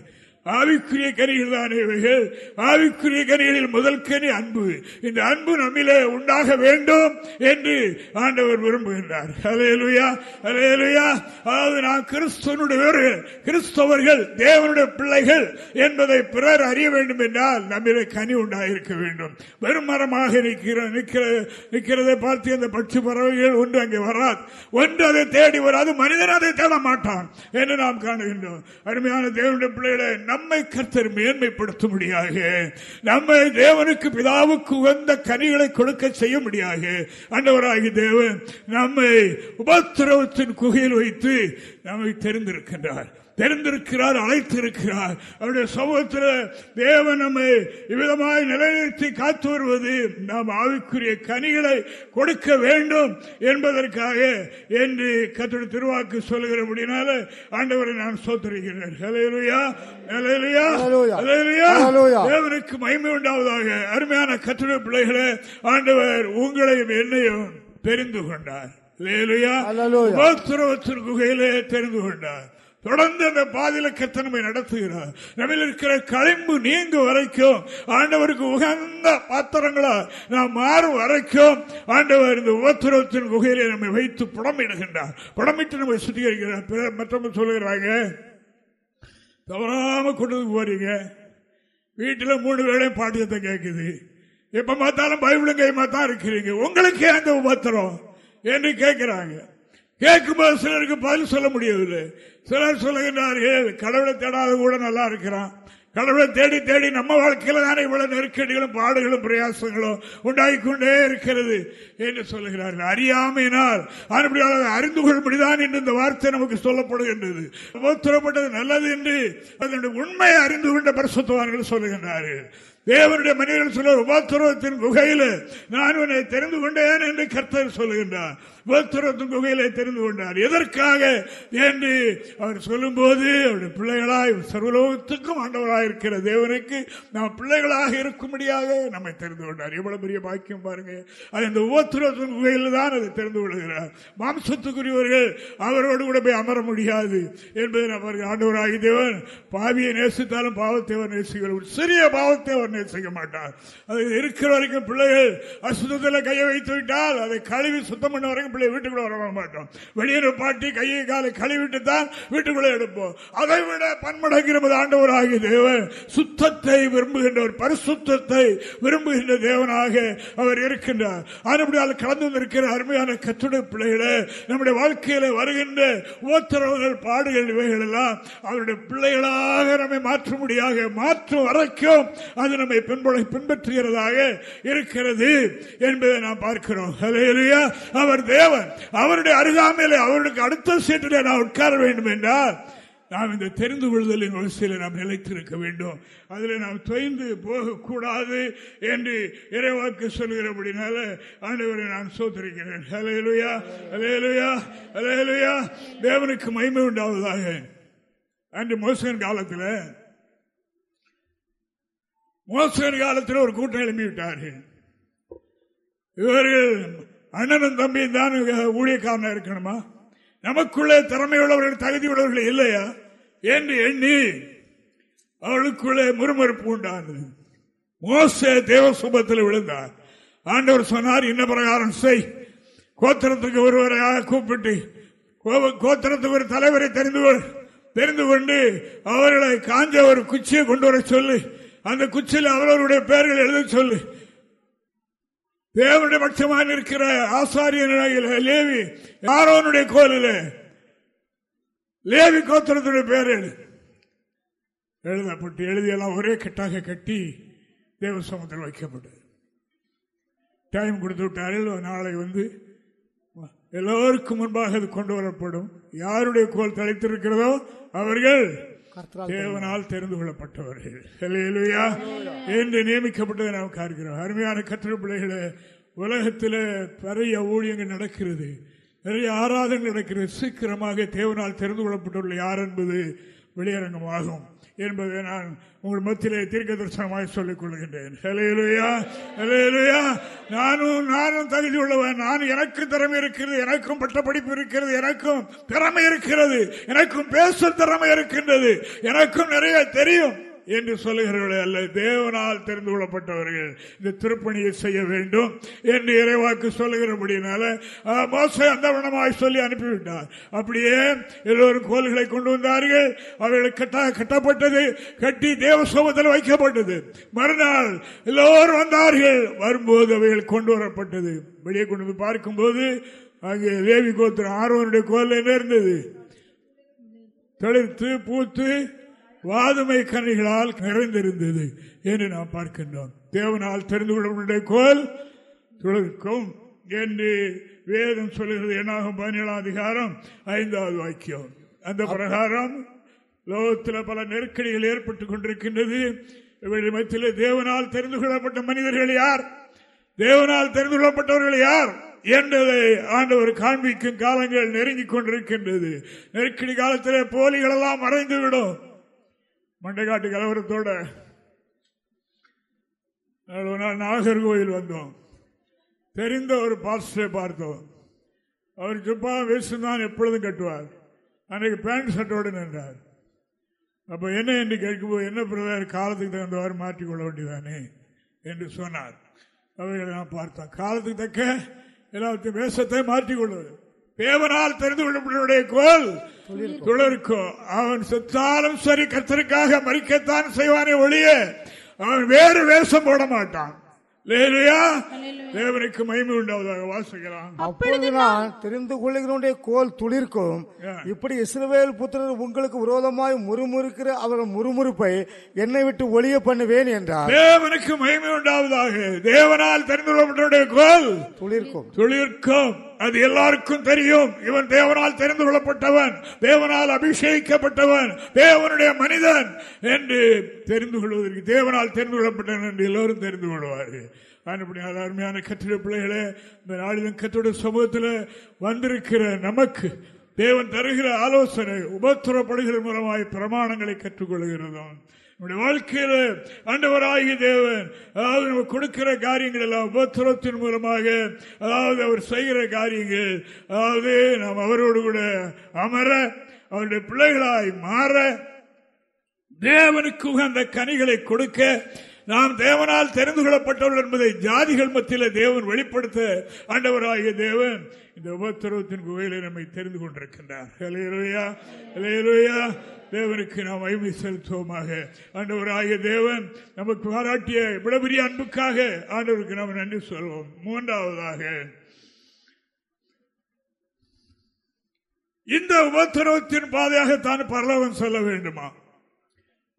ஆவிக்குரிய கனிகள் தான் இவைகள்? ஆவிக்குரிய கனிகளில் முதல் கனி அன்பு. இந்த அன்பு நம்மிலே உண்டாக வேண்டும் என்று ஆண்டவர் விரும்புகின்றார். அலையலுயா அலையலுயா அதாவது நான் கிறிஸ்தவனுடைய கிறிஸ்தவர்கள் தேவனுடைய பிள்ளைகள் என்பதை பிறர் அறிய வேண்டும் என்றால் நம்மிலே கனி உண்டாயிருக்க வேண்டும். வெறும் மரமாக நிற்கிறதை பார்த்து அந்த பட்சி பறவைகள் ஒன்று அங்கே வராது. ஒன்று அதை தேடி வராது. மனிதன் அதை தேட மாட்டான் என்று நாம் காணுகின்றோம். அருமையான தேவனுடைய பிள்ளைகளை நம்மை கர்த்தர் மேன்மைப்படுத்த முடியாக நம்மை தேவனுக்கு பிதாவுக்கு உகந்த கனிகளை கொடுக்க செய்ய முடியாக அண்டவராகி தேவன் நம்மை உபத்திரவத்தின் குகையில் வைத்து நம்மை தெரிந்திருக்கின்றார். தெரிந்திருக்கிறார் அழைத்திருக்கிறார். அவருடைய சமூகத்தில் தேவன் நம்மை இவ்விதமாய் நிலைநிறுத்தி காத்து வருவது நாம் ஆவிக்குரிய கனிகளை கொடுக்க வேண்டும் என்பதற்காக என்று கத்தோட திருவாக்கு சொல்லுகிறபடினால ஆண்டவரை நான் சோத்தரிக்கிறேன். தேவனுக்கு மகிமை உண்டாவதாக. அருமையான கத்துடைய பிள்ளைகளை ஆண்டவர் உங்களையும் என்னையும் தெரிந்து கொண்டார். தெரிந்து கொண்டார். தொடர்ந்து அந்த பாதியில கத்தனமை நடத்துகிறார் நம்ம இருக்கிற களிம்பு நீங்க வரைக்கும் ஆண்டவருக்கு உகந்த பாத்திரங்களா நாம் மாறும் வரைக்கும் ஆண்டவர் இந்த உபத்திரவத்தின் குகையிலே நம்மை வைத்து புடமிடுகின்றார். புடமிட்டு நம்மை சுத்திகரிக்கிறார். மற்றவங்க சொல்லுகிறாங்க தவறாம கொண்டு போறீங்க. வீட்டில் மூணு வேளையும் பாட்டியத்தை கேட்குது எப்ப பார்த்தாலும் பைபிளும் கைமா தான் இருக்கிறீங்க. உங்களுக்கு அந்த உபத்திரம்? என்று கேட்கிறாங்க கேட்கும்போது சிலருக்கு பதில் சொல்ல முடியவில்லை. சிலர் சொல்லுகின்றார்கள் கடவுளை தேடாத கூட நல்லா இருக்கிறான். கடவுளை தேடி தேடி நம்ம வாழ்க்கையில தானே இவ்வளவு நெருக்கடிகளும் பாடுகளும் பிரயாசங்களும் உண்டாகி கொண்டே இருக்கிறது என்று சொல்லுகிறார்கள். அறியாமையினால் அறிந்து கொள்படிதான் என்று இந்த வார்த்தை நமக்கு சொல்லப்படுகின்றது. உபத்திரப்பட்டது நல்லது என்று அதனுடைய உண்மையை அறிந்து கொண்ட பரிசுத்தவான்கள் சொல்லுகின்றார்கள். தேவனுடைய மனிதர்கள் சொல்ல உபத்திரவத்தின் குகையில் நான் உன்னை தெரிந்து கொண்டேன் என்று கர்த்தர் சொல்லுகின்றார். உபாத்துருவத்தின் குகையிலே தெரிந்து கொண்டார். எதற்காக? என்று அவர் சொல்லும் போது அவருடைய பிள்ளைகளாய் சர்வலோகத்துக்கும் ஆண்டவராக இருக்கிற தேவனுக்கு நாம் பிள்ளைகளாக இருக்கும்படியாக நம்மை தெரிந்து கொண்டார். எவ்வளவு பெரிய பாக்கியம் பாருங்க. அது இந்த உபத்துருவத்தின் குகையில் தான் அதை தெரிந்து கொள்கிறார். மாம்சத்துக்குரியவர்கள் அவரோடு கூட போய் அமர முடியாது என்பதை அவர்கள் ஆண்டவராகி தேவன் பாவியை நேசித்தாலும் பாவத்தை அவர் நேசிக்கிறார் சிறிய பாவத்தை அவர் மாட்டார். அது இருக்கிற வரைக்கும் பிள்ளைகள் அசுத்தத்தில் கையை வைத்து விட்டால் அதை கழுவி சுத்தம் பண்ண வரைக்கும் பிள்ளை வீட்டுக்குள்ள வர மாட்டோம். வெளியே பாட்டி கையை காலை கழுவிட்டு தான் வீட்டுக்குள்ள எடுப்போம். அதை விட பன்மடங்கு நமது ஆண்டவராகிய தேவன். சுத்தத்தை விரும்புகின்றவர் பரிசுத்தத்தை விரும்புகின்ற தேவனாக அவர் இருக்கின்றார். அதுபடியால் கலந்து வந்திருக்கிற அருமையான கத்துடைய பிள்ளைகளை நம்முடைய வாழ்க்கையில வருகின்ற உத்தரவுகள் பாடுகள் இவைகள் எல்லாம் அவருடைய பிள்ளைகளாக நம்மை மாற்ற முடியாக மாற்றும் வரைக்கும் அது நம்மை பின்பற்றுகிறதாக இருக்கிறது என்பதை நாம் பார்க்கிறோம். அவர் தேவன் அவருடைய அருகாமையில அவருக்கு அடுத்த சீட்டில் நான் உட்கார வேண்டும் என்றால் நாம் இந்த தெரிந்து கொள்தலின் வரிசையில் நாம் நிலைத்திருக்க வேண்டும். அதில் நாம் தொய்ந்து போகக்கூடாது என்று இறைவாக்கு சொல்கிறபடினால ஆண்டவரை நான் சோதரிக்கிறேன். அலையலுயா அலையலுயா அலையலுயா தேவனுக்கு மயிமை உண்டாவதாக. அன்று மோசகன் காலத்தில் மோசகன் காலத்தில் ஒரு கூட்டம் எழுப்பிவிட்டார்கள் இவர்கள் அண்ணனும் தம்பியும் தான் ஊழியக்காரனா இருக்கணுமா? நமக்குள்ளே திறமை உள்ளவர்கள் தகுதி உள்ளவர்கள் இல்லையா? என்று எண்ணி அவளுக்குள்ளே முறுமறுப்பு உண்டானது. மோச தேவ சுபத்தில் விழுந்தார். ஆண்டவர் சொன்னார் இன்ன பிரகாரம் செய். கோத்திரத்துக்கு ஒருவரையாக கூப்பிட்டு கோத்திரத்துக்கு ஒரு தலைவரை தெரிந்து தெரிந்து கொண்டு அவர்களை காஞ்ச ஒரு குச்சியை கொண்டு வர சொல்லு. அந்த குச்சியில் அவரவருடைய பெயர்கள் எழுத சொல்லு. தேவனுடைய பட்சமாக இருக்கிற ஆசாரியன் லேவி யாரோனுடைய கோலில. லேவி கோத்திரத்துடைய பேர் எழுதப்பட்டு எழுதியெல்லாம் ஒரே கட்டாக கட்டி தேவ சமத்தில் வைக்கப்பட்டது. டைம் கொடுத்து விட்டார்கள் நாளை வந்து எல்லோருக்கும் முன்பாக அது கொண்டு வரப்படும். யாருடைய கோல் தலைத்திருக்கிறதோ அவர்கள் தேவனால் தெரிந்து கொள்ளப்பட்டவர்கள் என்று நியமிக்கப்பட்டதை நாம் காண்கிறோம். அருமையான கற்ற பிள்ளைகளை உலகத்தில் நிறைய ஊழியங்கள் நடக்கிறது. நிறைய ஆராதனை நடக்கிறது. சீக்கிரமாக தேவனால் தெரிந்து கொள்ளப்பட்டுள்ள யார் என்பது வெளியரங்கமாகும். என்பதை நான் உங்கள் மத்தியிலே தீர்க்க தரிசனமாக சொல்லிக் கொள்கின்றேன் நானும் நானும் தகுதி உள்ளவன் நான் எனக்கு திறமை இருக்கிறது எனக்கும் பட்ட படிப்பு இருக்கிறது எனக்கும் திறமை இருக்கிறது எனக்கும் பேசும் திறமை இருக்கின்றது எனக்கும் நிறைய தெரியும். என்று சொல்லுகிறவர்கள் அல்ல தேவனால் தெரிந்து கொள்ளப்பட்டவர்கள் இந்த திருப்பணியை செய்ய வேண்டும் என்று இறைவாக்கு சொல்லுகிறபடினால மோசை அந்த வண்ணமாய் சொல்லி அனுப்பிவிட்டார். அப்படியே எல்லோரும் கோல்களை கொண்டு வந்தார்கள். அவர்கள் கட்ட கட்டப்பட்டது கட்டி தேவ சோபத்தில் வைக்கப்பட்டது. மறுநாள் எல்லோரும் வந்தார்கள். வரும்போது அவைகள் கொண்டு வரப்பட்டது. வெளியே கொண்டு வந்து பார்க்கும்போது அங்கே தேவி கோத்திரம் ஆர்வனுடைய கோல் என்ன இருந்தது? தெளித்து பூத்து வாதுமை கனிகளால் நிறைந்திருந்தது என்று நாம் பார்க்கின்றோம். தேவனால் தெரிந்து கொள்ள கோல் துளர்க்கும் என்று வேதம் சொல்லுகிறது. என்னாகும்? பதினேழாம் அதிகாரம் ஐந்தாவது வாக்கியம். அந்த பிரகாரம் லோகத்தில் பல நெருக்கடிகள் ஏற்பட்டுக் கொண்டிருக்கின்றது. மத்தியில் தேவனால் தெரிந்து கொள்ளப்பட்ட மனிதர்கள் யார்? தேவனால் தெரிந்து கொள்ளப்பட்டவர்கள் யார்? என்றதை ஆண்டவர் காண்பிக்கும் காலங்கள் நெருங்கிக் கொண்டிருக்கின்றது. நெருக்கடி காலத்திலே போலிகள் எல்லாம் மறைந்துவிடும். மண்டைக்காட்டு கலவரத்தோட நாள் நாகர்கோவில் வந்தோம். தெரிந்த ஒரு பாஸ்டரை பார்த்தோம். அவர் ஜுப்பா தான் எப்பொழுதும் கட்டுவார். அன்றைக்கு பேண்ட் ஷர்ட்டோடு நின்றார். அப்போ என்ன என்று கேட்கும்போது என்ன பிரதர் காலத்துக்கு தகுந்தவாறு மாற்றிக்கொள்ள வேண்டியதானே? என்று சொன்னார். அவைகளை நான் பார்த்தோம். காலத்துக்கு தக்க எல்லாத்தையும் வேஷத்தை மாற்றிக்கொள்வது தேவனால் தெரிந்து கொள்ளப்பட்டவருடைய கோல் துளர்க்கும் அவன் செத்தாலும் சரி கத்தருக்காக மறிக்கத்தான் செய்வானே ஒழிய அவன் வேறு வேஷம் போட மாட்டான். தேவனுக்கு மகிமை உண்டாவதாக வாசிக்கலாம். அப்பொழுது நான் தெரிந்து கொள்ளுகிறோடைய கோல் துளிர்க்கும். இப்படி இஸ்ரவேல் புத்திரர் உங்களுக்கு விரோதமாய் முறுமுறுக்கிற அவர்கள் முறுமுறுப்பை என்னை விட்டு ஒளிய பண்ணுவேன் என்றார். தேவனுக்கு மகிமை உண்டாவதாக. தேவனால் தெரிந்து கொள்ளப்பட்ட கோல் துளிர்க்கும். துளிர்க்கும். அது எல்லாருக்கும் தெரியும். இவன் தேவனால் தெரிந்து கொள்ளப்பட்டவன் தேவனால் அபிஷேகிக்கப்பட்டவன் தேவனுடைய மனிதன் என்று தெரிந்து கொள்வதற்கு தேவனால் தெரிந்து கொள்ளப்பட்டவன் என்று எல்லோரும் தெரிந்து கொள்வார்கள். அருமையான கட்டிட பிள்ளைகளே இந்த நாளிலும் கட்டுடைய சமூகத்தில் வந்திருக்கிற நமக்கு தேவன் தருகிற ஆலோசனை உபத்துறப்படுகிற மூலமாய் பிரமாணங்களை கற்றுக்கொள்கிறதும் நம்முடைய வாழ்க்கையில ஆண்டவராகிய தேவன் அதாவது நம்ம கொடுக்கிற காரியங்கள் எல்லாம் உபத்திரத்தின் மூலமாக அதாவது அவர் செய்கிற காரியங்கள் அதாவது நாம் அவரோடு கூட அமர அவருடைய பிள்ளைகளாய் மாற தேவனுக்கு உகந்த கனிகளை கொடுக்க நாம் தேவனால் தெரிந்து கொள்ளப்பட்டவர்கள் என்பதை ஜாதிகள் மத்தியில் தேவன் வெளிப்படுத்த ஆண்டவராகிய தேவன் இந்த உபத்திரவத்தின் குகையில நம்மை தெரிந்து கொண்டிருக்கின்றார். தேவனுக்கு நாம் ஐமை செலுத்துவோமாக. ஆண்டவராகிய தேவன் நமக்கு பாராட்டிய விடபெரிய அன்புக்காக ஆண்டவருக்கு நாம் நன்றி சொல்வோம். மூன்றாவதாக இந்த உபத்திரவத்தின் பாதையாக தான் பரலவன் சொல்ல வேண்டுமா?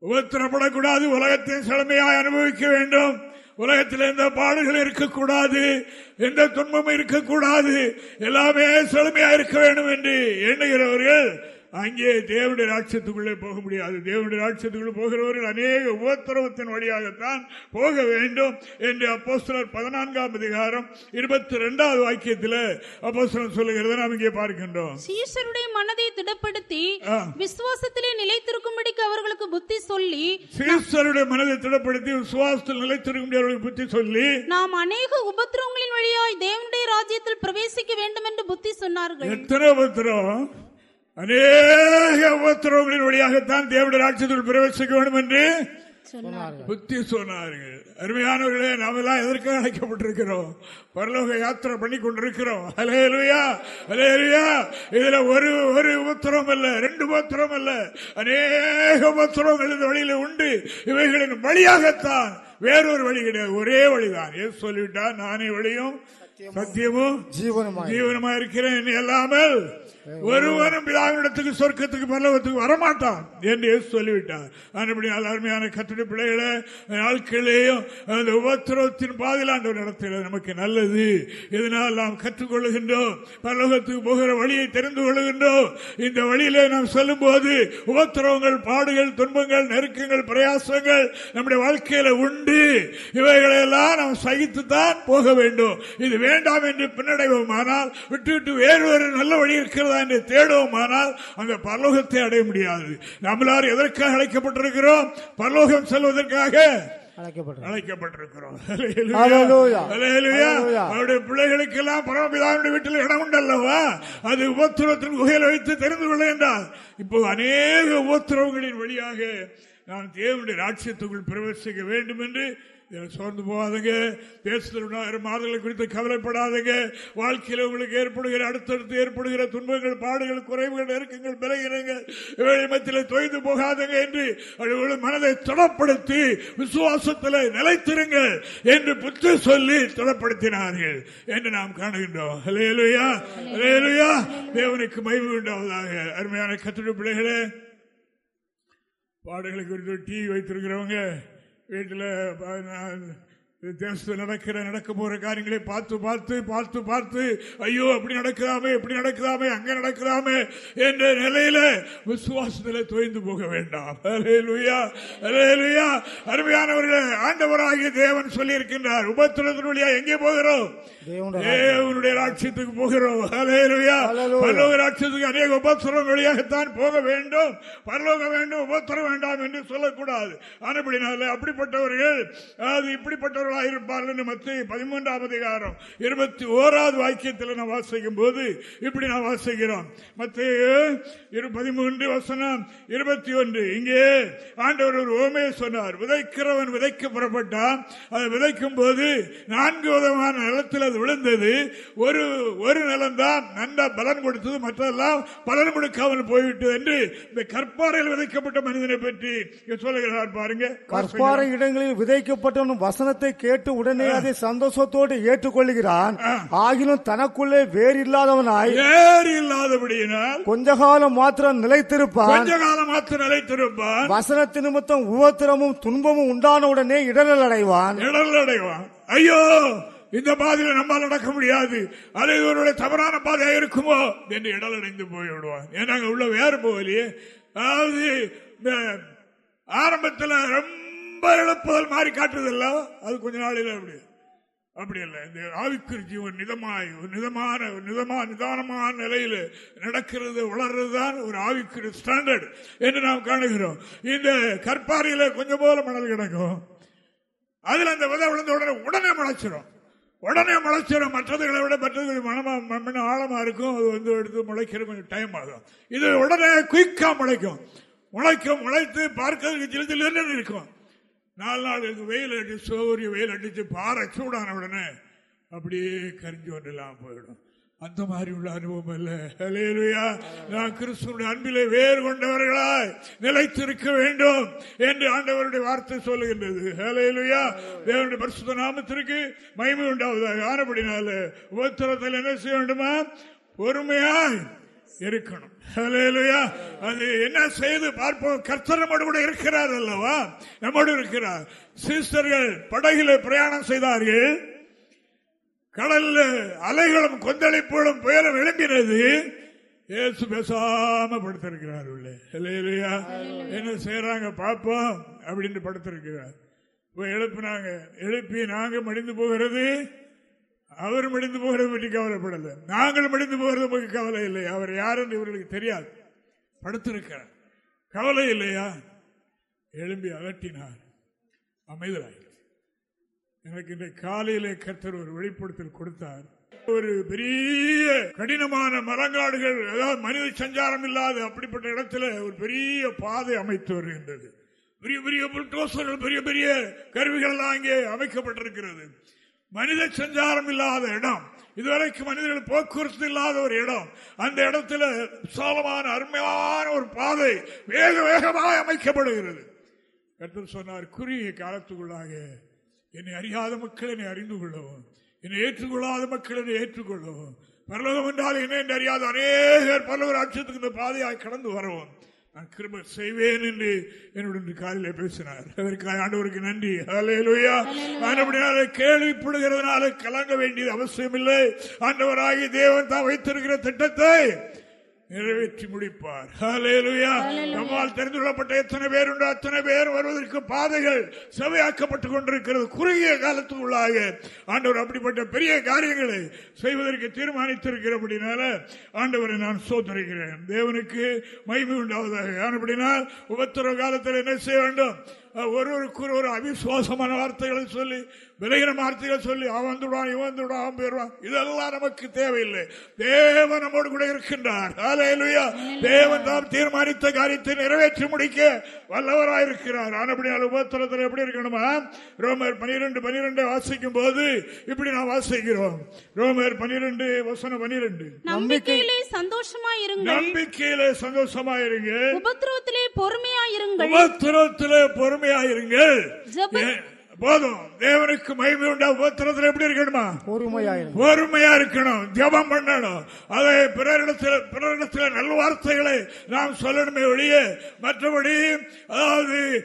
உபத்திரப்படக்கூடாது உலகத்தின் செழுமையாய் அனுபவிக்க வேண்டும். உலகத்தில் எந்த பாடுகள் இருக்கக்கூடாது எந்த துன்பமும் இருக்கக்கூடாது. எல்லாமே செழுமையா இருக்க வேண்டும் என்று எண்ணுகிறவர்கள் அங்கே தேவனுடைய ராட்சத்துக்குள்ளே போக முடியாது. தேவனுடைய ராட்சத்துக்குள்ளே போகிறவர்கள் அநேக உபத்திரவத்தின் வழியாகத்தான் போக வேண்டும் என்று அப்போ சிலர் பதினான்காம் அதிகாரம் இருபத்தி ரெண்டாவது வாக்கியத்தில் அப்போ சிலர் சொல்லுகிறத நாம் இங்கே பார்க்கின்றோம். சீசருடைய மனதை திடப்படுத்தி விசுவாசத்திலே நிலைத்திருக்கும்படிக்கு அவர்களுக்கு புத்தி சொல்லி சீசருடைய மனதை திடப்படுத்தி விசுவாசத்தில் நிலைத்திருக்கும் அவர்களுக்கு புத்தி சொல்லி நாம் அநேக உபத்திரவங்களின் வழியாய் தேவனுடைய ராஜ்யத்தில் பிரவேசிக்க வேண்டும் என்று புத்தி சொன்னார்கள். எத்தனை உபத்திரம் அநேக உபத்திரவங்களின் வழியாகத்தான் தேவடைய ராட்சத்தில் பிரவேசிக்க வேண்டும் என்று புத்தி சொன்னார்கள். அருமையானவர்களே நாம் எல்லாம் எதற்காக அழைக்கப்பட்டிருக்கிறோம்? பரலோக யாத்திரை பண்ணி கொண்டிருக்கிறோம். அலேலுயா அலேலுயா இதுல ஒரு ஒரு உபத்திரம் அல்ல ரெண்டு உபத்திரம் அல்ல. அநேக உபத்திரங்கள் இந்த வழியில உண்டு. இவைகளின் வழியாகத்தான் வேறொரு வழி கிடையாது. ஒரே வழிதான். ஏன் சொல்லிவிட்டா நானே வழியும் சத்தியமும் ஜீவனமா இருக்கிறேன். அல்லாமல் ஒருவரும் பிதாவினிடத்துக்கு சொர்க்கத்துக்கு பரலவத்துக்கு வரமாட்டான் என்று சொல்லிவிட்டார். அதுபடியால் அருமையான கத்திரி பிள்ளைகளை நாட்களிலேயும் அந்த உபத்திரவத்தின் பாதிலாண்டவர் நடத்துகிறது நமக்கு நல்லது. இதனால் நாம் கற்றுக்கொள்கின்றோம் பரலோகத்துக்கு போகிற வழியை தெரிந்து கொள்கின்றோம். இந்த வழியில நாம் சொல்லும் போது உபத்திரவங்கள் பாடுகள் துன்பங்கள் நெருக்கங்கள் பிரயாசங்கள் நம்முடைய வாழ்க்கையில உண்டு. இவைகளை எல்லாம் நாம் சகித்துத்தான் போக வேண்டும். இது வேண்டாம் என்று பின்னடைவோம். ஆனால் விட்டு விட்டு வேறு ஒரு நல்ல வழி இருக்கிறது என்று தேடுவோமானால் அந்த பரலோகத்தை அடைய முடியாது. நம்மளார் எதற்காக அழைக்கப்பட்டிருக்கிறோம்? பரலோகம் செல்வதற்காக அழைக்கப்பட்டிருக்கிறோம். அவருடைய பிள்ளைகளுக்கு எல்லாம் பரமபிதாவுடைய வீட்டில் இடம் உண்டல்லவா? அது உபத்திரத்தின் குகையில் வைத்து தெரிந்து கொள்ள என்றால் இப்போ அநேக உபத்திரவங்களின் வழியாக நாம் தேவனுடைய ராட்சியத்துக்குள் பிரவேசிக்க வேண்டும் என்று சோர்ந்து போகாதுங்க. பேசுகிற மாதங்களை குறித்து கவலைப்படாதுங்க. வாழ்க்கையில் உங்களுக்கு ஏற்படுகிற அடுத்தடுத்து ஏற்படுகிற துன்பங்கள் பாடுகள் குறைவுகள் நெருக்கங்கள் விலகினங்கள் மத்தியில் தொய்ந்து போகாதுங்க என்று அவர்கள் மனதை தொடப்படுத்தி விசுவாசத்தில் நிலைத்திருங்கள் என்று புத்தி சொல்லி தொடப்படுத்தினார்கள் என்று நாம் காணுகின்றோம். ஹலேலுயா ஹலேலுயா தேவனுக்கு மைவு உண்டாவதாக. அருமையான கத்திர பிள்ளைகளே குறித்து டிவி வைத்திருக்கிறவங்க வீட்டில் தேசத்தில் நடக்கிற நடக்க போற காரியங்களை பார்த்து பார்த்து பார்த்து பார்த்து ஐயோ அப்படி நடக்குதாமே எப்படி நடக்குதாமே அங்க நடக்குதாமே என்ற நிலையில விசுவாசத்தில் தொய்ந்து போக வேண்டாம். அருமையானவர்களே ஆண்டவராகிய தேவன் சொல்லி இருக்கின்றார் உபத்திரத்தின் வழியா எங்கே போகிறோம்? தேவனுடைய ராட்சியத்துக்கு போகிறோம். பரலோக ராட்சியத்துக்கு அநேக உபத்திரம் வழியாகத்தான் போக வேண்டும். பரலோக வேண்டும் உபத்திரம் வேண்டாம் என்று சொல்லக்கூடாது. ஆனப்படினால அப்படிப்பட்டவர்கள் அது இப்படிப்பட்டவர்கள் இருப்பார்கள் மத்திய பதிமூன்றாம் அதிகாரம் இருபத்தி ஓராவது வாக்கியத்தில் நான் வாசிக்கும் போது இப்படி நான் வாசிக்கிறோம். மத்திய பதிமூன்று வசனம் இருபத்தி ஒன்று. இங்கே ஆண்டவர் ஒரு ஓமையை சொன்னார். விதைக்கிறவன் விதைக்க புறப்பட்டான். அதை விதைக்கும் போது நான்கு விதமான நிலத்தில் அது விழுந்தது. ஒரு ஒரு நிலம் தான் பலன் கொடுத்தது. மற்றெல்லாம் பலன் கொடுக்காமல் போய்விட்டது என்று இந்த கற்பாறையில் விதைக்கப்பட்ட மனிதனை பற்றி சொல்லுகிறார் பாருங்க. கற்பாறை இடங்களில் விதைக்கப்பட்ட வசனத்தை கேட்டு உடனே அதை சந்தோஷத்தோடு ஏற்றுக்கொள்கிறான் ஆகிலும் தனக்குள்ளே வேறு இல்லாதவனாய் வேறு இல்லாதபடியினால் கொஞ்ச காலம் மாத்திரம் நிலைத்திருப்பான். கொஞ்ச காலம் மாத்திரம் நிலைத்திருப்பான். வசனத்து நிமித்தம் உபத்திரமும் துன்பமும் உண்டான உடனே இடரல் அடைவான் இடரல் அடைவான் ஐயோ இந்த பாதையில நம்மால் நடக்க முடியாது. அல்லது இவருடைய தவறான பாதையா இருக்குமோ? என்று இடல் அடைந்து போய்விடுவான் ஏன்னா உள்ள வேறு போகலையே. அதாவது ஆரம்பத்தில் ரொம்ப இழப்புதல் மாறி காட்டுறதில்ல. அது கொஞ்ச நாளில் அப்படி அப்படி இல்லை. இந்த ஆவிக்குறி ஜீவன் நிதமாய் ஒரு நிதமான ஒரு நிதமா நிதானமான நிலையில் நடக்கிறது வளர்றது தான் ஒரு ஆவிக்குறி ஸ்டாண்டர்ட் என்று நாம் காணுகிறோம். இந்த கற்பாறையில கொஞ்சம் போல மணல் கிடக்கும். அதுல அந்த விதை விழுந்த உடனே உடனே முளைச்சிடும் உடனே முளைச்சிடும் மற்றதுகளை விட மற்றது மனமா ஆழமா இருக்கும். அது வந்து எடுத்து முளைக்கிற கொஞ்சம் டைம் ஆகும். இது உடனே குயிக்கா முளைக்கும். முளைக்கும் முளைத்து பார்க்கறதுக்கு சில சில இருக்கும். நாலு நாள் வெயில் அடிச்சு சோரிய வெயில் அடிச்சு பாறை சூடான உடனே அப்படியே கரிஞ்சு ஒன்றெல்லாம் போயிடும். அந்த மாதிரி உள்ள அனுபவம் அல்ல நான் கிறிஸ்துவனுடைய அன்பிலே வேறு கொண்டவர்களாய் நிலைத்திருக்க வேண்டும் என்று ஆண்டவருடைய வார்த்தை சொல்லுகின்றது. அலையலுயா தேவனுடைய பரிசுத்த நாமத்திற்கு மகிமை உண்டாவதாக ஆனப்படினால உபத்திரத்தில் என்ன செய்ய வேண்டுமா? பொறுமையாய் இருக்கணும். அது என்ன செய்து பார்ப்போம்? கர்த்தர் நம்மோடு கூட இருக்கிறார் அல்லவா? நம்மோடு இருக்கிறார். சிஸ்டர்கள் படகில பிரயாணம் செய்தார்கள். கடல்ல அலைகளும் கொந்தளிப்புகளும் புயலும் எழும்பினது. ஏசு பேசாம படுத்திருக்கிறார் என்ன செய்யறாங்க பார்ப்போம். அப்படின்னு படுத்திருக்கிறார். எழுப்பினாங்க. எழுப்பி நாங்க மடிந்து போகிறது. அவர் மடிந்து போகிறத பற்றி கவலைப்படலை. நாங்கள் மடிந்து போகிறது பற்றி கவலை இல்லை அவர் யார் என்று இவர்களுக்கு தெரியாது. படுத்திருக்கிறார். கவலை இல்லையா? எழும்பி அகட்டினார் அமைதலாய் எனக்கு இந்த காலையிலே கத்தர் ஒரு வெளிப்படுத்தல் கொடுத்தார். ஒரு பெரிய கடினமான மரங்காடுகள் ஏதாவது மனித சஞ்சாரம் இல்லாத அப்படிப்பட்ட இடத்துல ஒரு பெரிய பாதை அமைத்து வருகின்றது. பெரிய பெரிய புல்டோசர்கள் பெரிய பெரிய கருவிகள் எல்லாம் அங்கே அமைக்கப்பட்டிருக்கிறது. மனித சஞ்சாரம் இல்லாத இடம். இதுவரைக்கும் மனிதர்கள் போக்குவரத்து இல்லாத ஒரு இடம். அந்த இடத்துல விசாலமான அருமையான ஒரு பாதை வேக வேகமாக அமைக்கப்படுகிறது. கருத்து சொன்னார் குறுகிய காலத்துக்குள்ளாக என்னை அறியாத மக்கள் என்னை அறிந்து கொள்ளவும் என்னை ஏற்றுக்கொள்ளாத மக்கள் என்னை ஏற்றுக்கொள்ளவும் பரலோகம் என்றால் என்ன என்று அறியாத அநேகர் பரலோக ராட்சியத்துக்கு இந்த பாதையாக கடந்து வரவும் நான் கிருப செய்வேன் என்று என்னுடைய காலையில பேசினார். அதற்காக ஆண்டவருக்கு நன்றி. கேள்விப்படுகிறதுனால கலங்க வேண்டியது அவசியம் இல்லை ஆண்டவராகி தேவன் தான் வைத்திருக்கிற திட்டத்தை நிறைவேற்றி முடிப்பார். நம்மால் தெரிந்து கொள்ளப்பட்ட எத்தனை பேர் உண்டு அத்தனை பேர் வருவதற்கு பாதைகள் செவையாக்கப்பட்டுக் கொண்டிருக்கிறது. குறுகிய காலத்துக்குள்ளாக ஆண்டவர் அப்படிப்பட்ட பெரிய காரியங்களை செய்வதற்கு தீர்மானித்திருக்கிறபடினால ஆண்டவரை நான் சோதரிக்கிறேன் தேவனுக்கு மகிமை உண்டாவதாக. அப்படினால் உபத்திர காலத்தில் என்ன செய்ய வேண்டும்? ஒருவருக்கு ஒரு அவிசுவாசமான வார்த்தைகளை சொல்லி விலகின வார்த்தைகள் சொல்லி அவன் வந்துடுவான் இவன் வந்துடுவான் அவன் போயிடுவான் இதெல்லாம் நமக்கு தேவையில்லை. தேவன் நம்மோடு கூட இருக்கின்றார். தேவன் தாம் தீர்மானித்த காரியத்தை நிறைவேற்றி முடிக்க வல்லவராயிருக்கிறார் ஆனப்படியால் உபத்திரத்தில் எப்படி இருக்கணுமா? ரோமர் பனிரெண்டு பனிரெண்டை வாசிக்கும் போது இப்படி நாம் வாசிக்கிறோம். ரோமர் பனிரெண்டு வசனம் பனிரெண்டு. நம்பிக்கையிலே சந்தோஷமாயிருங்க நம்பிக்கையிலே சந்தோஷமாயிருங்க உபத்திரவத்திலே பொறுமையாயிருங்கள் உபத்திரத்திலே பொறுமையாயிருங்கள் போதும். தேவனுக்கு மகிமை உண்டா? உபத்திரத்தில் எப்படி இருக்கணுமா? பொறுமையா இருக்கணும். ஜபம் பண்ணணும். அதை பிறரிடத்தில் பிறரிடத்தில் நல்ல வார்த்தைகளை நாம் சொல்லணுமே ஒழிய மற்றபடி அதாவது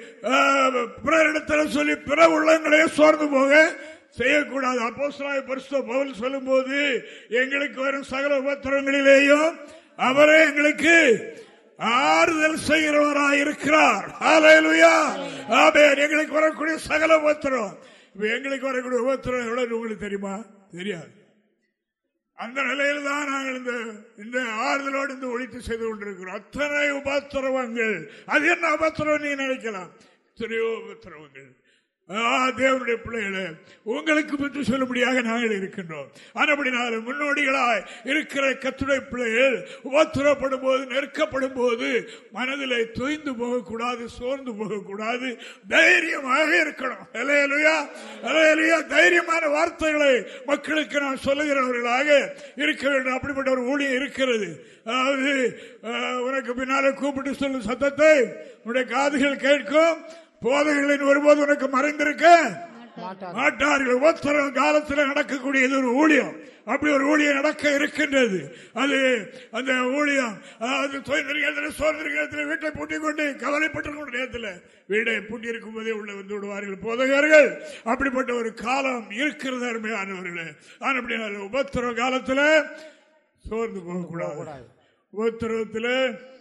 பிறரிடத்தில் சொல்லி பிற உள்ளங்களே சோர்ந்து போக செய்யக்கூடாது. அப்போ பரிசுத்த பவுல் சொல்லும் போது எங்களுக்கு வரும் சகல உபத்திரங்களிலேயும் அவரே எங்களுக்கு ஆறுதல் செய்கிறவராக இருக்கிறார். எங்களுக்கு வரக்கூடிய சகல உபத்திரம். எங்களுக்கு வரக்கூடிய உபத்திரம் எவ்வளவு உங்களுக்கு தெரியுமா? தெரியாது. அந்த நிலையில் தான் நாங்கள் இந்த இந்த ஆறுதலோடு இந்த ஒழித்து செய்து கொண்டிருக்கிறோம். அத்தனை உபத்திரவங்கள். அது என்ன உபத்திரம் நீ நினைக்கலாம்? எத்தனையோ உபத்திரவங்கள். தேவனுடைய பிள்ளைகளே உங்களுக்கு பற்றி சொல்லும்படியாக நாங்கள் இருக்கின்றோம். ஆனப்படினால முன்னோடிகளாய் இருக்கிற கத்துடைய பிள்ளைகள் உபத்திரப்படும் போது நெருக்கப்படும் போது மனதில் தொய்ந்து போகக்கூடாது சோர்ந்து போகக்கூடாது தைரியமாக இருக்கணும். தைரியமான வார்த்தைகளை மக்களுக்கு நான் சொல்லுகிறவர்களாக இருக்க வேண்டும். அப்படிப்பட்ட ஒரு ஊழியம் இருக்கிறது. அதாவது உனக்கு பின்னாலே கூப்பிட்டு சொல்லும் சத்தத்தை. உன்னுடைய காதுகள் கேட்கும். போதைகளின் ஒருபோது உனக்கு மறைந்திருக்க மாட்டார்கள். ஒவ்வொரு காலத்தில் நடக்கக்கூடியது ஒரு ஊழியம். அப்படி ஒரு ஊழியம் நடக்க இருக்கின்றது. அது அந்த ஊழியம் அது சோதனை வீட்டை பூட்டிக் கொண்டு கவலைப்பட்டு கொண்ட நேரத்தில் வீடை பூட்டி இருக்கும் போதே உள்ள வந்து விடுவார்கள் போதகர்கள். அப்படிப்பட்ட ஒரு காலம் இருக்கிறது அருமையானவர்களே. ஆனால் உபத்திர காலத்தில் சோர்ந்து போகக்கூடாது. உபத்திரத்தில்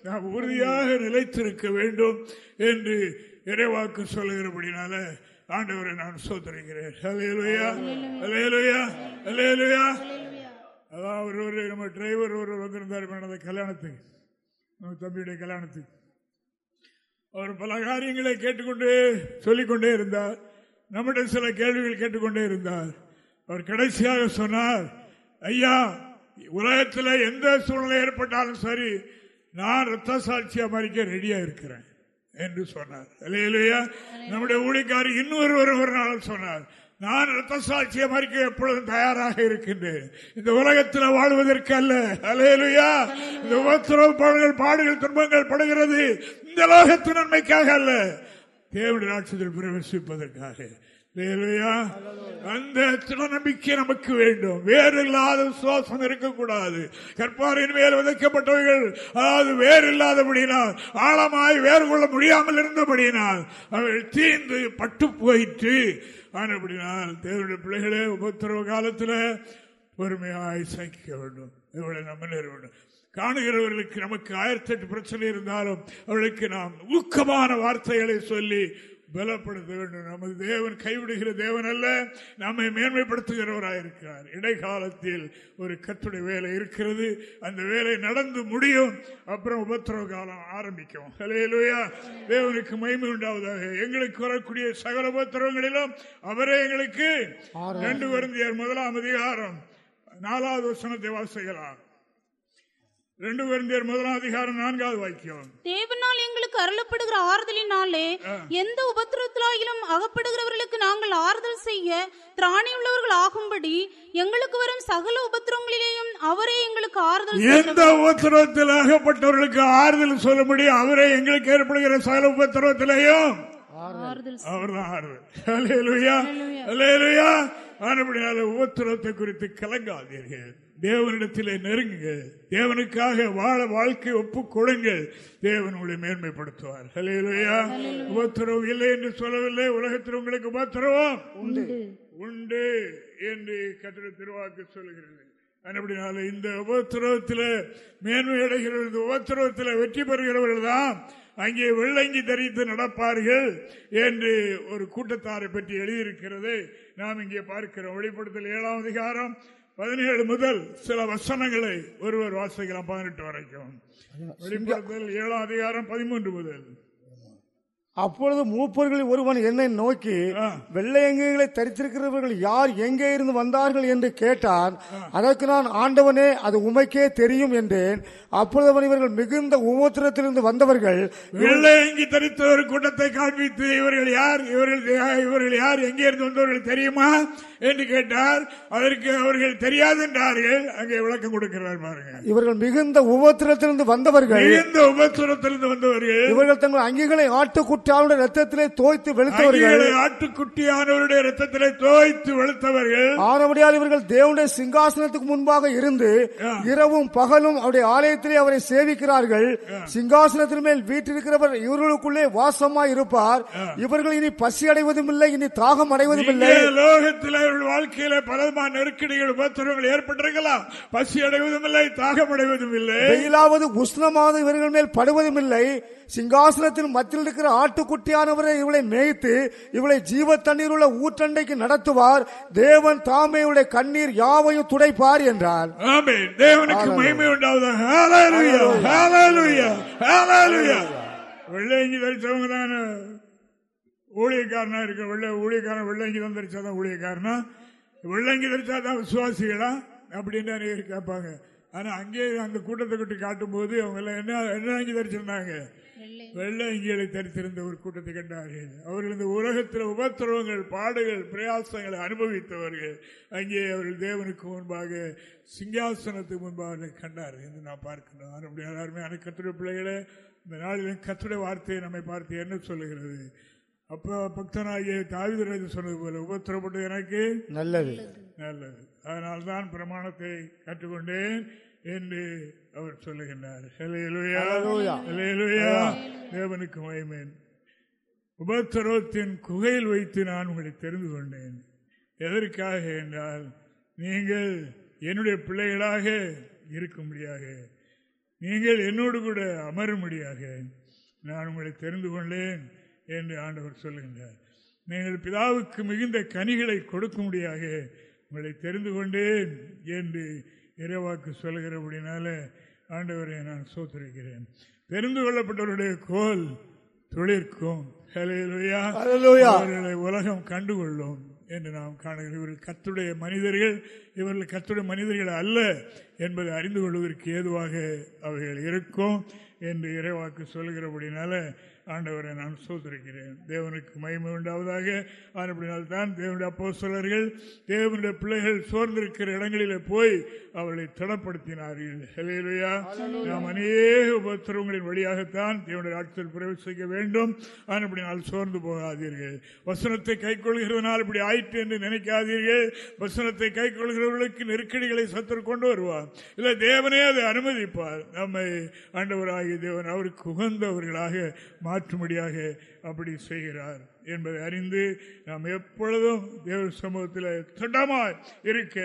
நாம் உறுதியாக நிலைத்திருக்க வேண்டும் என்று இறைவாக்கு சொல்லுகிறபடினால ஆண்டவரை நான் சோதரிக்கிறேன் அதான் ஒரு ஒரு நம்ம டிரைவர் ஒரு வந்திருந்தார் அந்த கல்யாணத்துக்கு. நம்ம தம்பியுடைய கல்யாணத்துக்கு. அவர் பல காரியங்களை கேட்டுக்கொண்டே சொல்லிக்கொண்டே இருந்தார். நம்முடைய சில கேள்விகள் கேட்டுக்கொண்டே இருந்தார். அவர் கடைசியாக சொன்னார் ஐயா உலகத்தில் எந்த சூழ்நிலை ஏற்பட்டாலும் சரி நான் ரத்த சாட்சியா மறிக்க ரெடியா இருக்கிறேன். என்று சொன்னார். இல்லையா நம்முடைய ஊழிக்காரி இன்னொரு ஒரு நாள் சொன்னார் நான் ரத்த சாட்சிய மறிக்க எப்பொழுதும் தயாராக இருக்கின்றேன். இந்த உலகத்தில் வாழ்வதற்கு அல்ல. அலையலுயா இந்த உபத்திரவு பாடுகள் பாடுகள் துன்பங்கள் படுகிறது. இந்த லோகத்து நன்மைக்காக அல்ல. தேவனுடைய ராட்சத்தில் பிரவேசிப்பதற்காக. அந்த நம்பிக்கை நமக்கு வேண்டும். வேறு இல்லாத விசுவாசம் இருக்கக்கூடாது. கற்பாரின் மேல் விதைக்கப்பட்டவர்கள் அதாவது வேறு இல்லாதபடினால் ஆழமாய் வேறு கொள்ள முடியாமல் இருந்தபடியினால் அவர்கள் தீர்ந்து பட்டு போயிட்டு ஆனபடினால் தேவருடைய பிள்ளைகளே உபத்திரவ காலத்தில் பொறுமையாய் சகிக்க வேண்டும். இவளை நம்ம நேர வேண்டும். காணுகிறவர்களுக்கு நமக்கு ஆயிரத்தி எட்டு பிரச்சனை இருந்தாலும் அவளுக்கு நாம் ஊக்கமான வார்த்தைகளை சொல்லி பலப்படுத்த வேண்டும். நமது தேவன் கைவிடுகிற தேவன் அல்ல நம்மை மேன்மைப்படுத்துகிறவராயிருக்கிறார். இடைக்காலத்தில் ஒரு கத்துடைய வேலை இருக்கிறது. அந்த வேலை நடந்து முடியும். அப்புறம் உபத்திரவ காலம் ஆரம்பிக்கும் தேவனுக்கு மகிமை உண்டாவதாக. எங்களுக்கு வரக்கூடிய சகல உபத்திரவங்களிலும் அவரே எங்களுக்கு. ரெண்டு வருந்தியார் முதலாம் அதிகாரம் நாலாவது வசனத்தை வாசிக்கலாம். ரெண்டு குழந்தையர் முதலாம் அதிகாரம் நான்காவது வாக்கியம். தேவனால் எங்களுக்கு அருளப்படுகிற ஆறுதலினாலே எந்த உபத்திரத்திலாயிலும் அகப்படுகிறவர்களுக்கு நாங்கள் ஆறுதல் செய்ய திராணி உள்ளவர்கள் ஆகும்படி எங்களுக்கு வரும் சகல உபத்திரங்களிலேயும் அவரே எங்களுக்கு ஆறுதல் எந்த உபத்திரத்தில் அகப்பட்டவர்களுக்கு ஆறுதல் சொல்லும்படி அவரே எங்களுக்கு ஏற்படுகிற சகல உபத்திரத்திலேயும்? அவர்தான் ஆறுதல். உபத்திரத்தை குறித்து கலங்காதீர்கள். தேவனிடத்திலே நெருங்குங்க. தேவனுக்காக வாழ வாழ்க்கை ஒப்பு கொடுங்கள். தேவன் உங்களை மேன்மைப்படுத்துவார். ஹலையிலையா உபத்திரவு இல்லை என்று சொல்லவில்லை. உலகத்தில் உங்களுக்கு உபத்திரவம் உண்டு. உண்டு. என்று கட்டிட திருவாக்கு சொல்லுகிறது. அப்படினால இந்த உபத்திரவத்தில் மேன்மை அடைகிற இந்த உபத்திரவத்தில் வெற்றி பெறுகிறவர்கள் தான் அங்கே வெள்ளங்கி தரித்து நடப்பார்கள் என்று ஒரு கூட்டத்தாரை பற்றி எழுதியிருக்கிறது. நாம் இங்கே பார்க்கிறோம். வெளிப்படுத்தல் ஏழாம் அதிகாரம் பதினேழு முதல் சில வசனங்களை ஒருவர் வாசிக்கலாம் பதினெட்டு வரைக்கும். வெளிப்படுத்தல் ஏழாம் அதிகாரம் பதிமூன்று முதல். அப்பொழுது மூப்பர்களில் ஒருவன் என்னை நோக்கி வெள்ளை அங்கிகளை தரித்திருக்கிறவர்கள் யார் எங்கே இருந்து வந்தார்கள் என்று கேட்டான். அதற்கு நான் ஆண்டவனே அது உமைக்கே தெரியும் என்றேன். அப்பொழுது அவன் இவர்கள் மிகுந்த உபத்திரத்திலிருந்து வந்தவர்கள் வெள்ளை அங்கி தரித்த ஒரு கூட்டத்தை காண்பித்து இவர்கள் யார் இவர்கள் இவர்கள் யார் எங்கே இருந்து வந்தவர்கள் தெரியுமா என்று கேட்டார். அதற்கு அவர்கள் தெரியாது என்றார்கள் அங்கே விளக்கம் கொடுக்கிறார் பாருங்க. இவர்கள் மிகுந்த உபத்திரத்திலிருந்து வந்தவர்கள் மிகுந்த உபத்திரத்திலிருந்து வந்தவர்கள். இவர்கள் தங்கள் அங்கிகளை ஆட்டுக்குட்டி ஆட்டுக்குட்டியானுடைய ரத்தத்திலே தோய்த்து வெளுத்தவர்கள். ஆட்டுக்குட்டியானவருடைய ரத்தத்திலே தோய்த்து வெளுத்தவர்கள். ஆனபடியால் இவர்கள் தேவனுடைய சிங்காசனத்துக்கு முன்பாக இருந்து இரவும் பகலும் அவருடைய ஆலயத்திலே அவரை சேவிக்கிறார்கள். சிங்காசனத்தின் மேல் வீட்டிருக்கிறவர் இவர்களுக்குள்ளே வாசமாய் இருப்பார். இவர்கள் இனி பசி அடைவதும் இல்லை இனி தாகம் அடைவதும் இல்லை லோகத்தில் வாழ்க்கையில பலமான நெருக்கடிகள் உபத்திரங்கள் ஏற்பட்டிருக்கலாம். பசி அடைவதும் இல்லை தாகம் அடைவதும் இல்லை வெயிலாவது உஷ்ணமாவது இவர்கள் மேல் படுவதும் இல்லை சிங்காசனத்தின் மத்தியில் இருக்கிற ஆட்டுக்குட்டியானவரை இவளை மேய்த்து இவளை ஜீவ தண்ணீர் உள்ள ஊற்றண்டைக்கு நடத்துவார். தேவன் தாமே இவளுடைய கண்ணீர் யாவையும் துடைப்பார் என்றார் தேவனுக்கு மகிமை உண்டாவதாக. வெள்ளையங்கி தரிச்சவங்க தான். ஊழியக்காரனா இருக்க வெள்ளை ஊழியக்காரன் வெள்ளையங்கி தான் தரிச்சாதான் ஊழியக்காரனா? வெள்ளையங்கி தரிச்சாதான் விசுவாசிகளா? அப்படின்னு கேட்பாங்க. ஆனா அங்கே அந்த கூட்டத்தை கூட்டி காட்டும் போது அவங்க எல்லாம் என்ன என்ன அங்கி தரிச்சிருந்தாங்க வெள்ளை அங்கிகளை தரித்திருந்த ஒரு கூட்டத்தை கண்டார்கள். அவர்கள் இந்த உலகத்தில் உபத்திரவங்கள் பாடுகள் பிரயாசங்களை அனுபவித்தவர்கள். அங்கே அவர்கள் தேவனுக்கு முன்பாக சிங்காசனத்துக்கு முன்பாக கண்டார்கள் என்று நான் பார்க்கணும் அப்படி அருமையான கத்துடைய பிள்ளைகளை இந்த நாளில் கத்துடைய வார்த்தையை நம்மை பார்த்து என்ன சொல்லுகிறது? அப்ப பக்தனாகிய தாவிதராஜ் சொன்னது போல உபத்திரப்பட்டது எனக்கு நல்லது. நல்லது. அதனால்தான் பிரமாணத்தை கற்றுக்கொண்டேன். என்று அவர் சொல்லுகின்றார். தேவனுக்கு மயமேன் உபத்திரவத்தின் குகையில் வைத்து நான் உங்களை தெரிந்து கொண்டேன். எதற்காக என்றால் நீங்கள் என்னுடைய பிள்ளைகளாக இருக்கும்படியாக நீங்கள் என்னோடு கூட அமரும்படியாக நான் உங்களை தெரிந்து கொண்டேன் என்று ஆண்டவர் சொல்லுகின்றார். நீங்கள் பிதாவுக்கு மிகுந்த கனிகளை கொடுக்கும்படியாக உங்களை தெரிந்து கொண்டேன் என்று இறைவாக்கு சொல்கிறபடினால ஆண்டவரை நான் சோத்திருக்கிறேன். தெரிந்து கொள்ளப்பட்டவருடைய கோல் தொழிற்கும் உலகம் கண்டுகொள்ளும் என்று நாம் காணுகிறோம். இவர்கள் கத்துடைய மனிதர்கள் இவர்கள் கத்துடைய மனிதர்கள் அல்ல என்பதை அறிந்து கொள்வதற்கு ஏதுவாக அவைகள் இருக்கும் என்று இறைவாக்கு சொல்கிறபடினால ஆண்டவரை நான் சோதரிக்கிறேன். தேவனுக்கு மயமை உண்டாவதாக. தான் தேவனுடைய அப்போ சொல்லர்கள் தேவனுடைய பிள்ளைகள் சோர்ந்திருக்கிற இடங்களிலே போய் அவர்களை திடப்படுத்தினார்கள். நாம் அநேக உபத்திரவங்களின் வழியாகத்தான் தேவனுடைய ஆட்சியில் பிரவேசிக்க வேண்டும். அப்படினால் சோர்ந்து போகாதீர்கள். வசனத்தை கை கொள்கிறதுனால் இப்படி ஆயிற்று என்று நினைக்காதீர்கள். வசனத்தை கை கொள்கிறவர்களுக்கு நெருக்கடிகளை சத்துரு கொண்டு வருவார். இல்ல தேவனே அதை அனுமதிப்பார். நம்மை ஆண்டவராகிய தேவன் அவருக்கு உகந்தவர்களாக மாற்றும்படியாக அப்படி செய்கிறார் என்பதை அறிந்து நாம் எப்பொழுதும் தேவ சமூகத்தில் திட்டமாய் இருக்க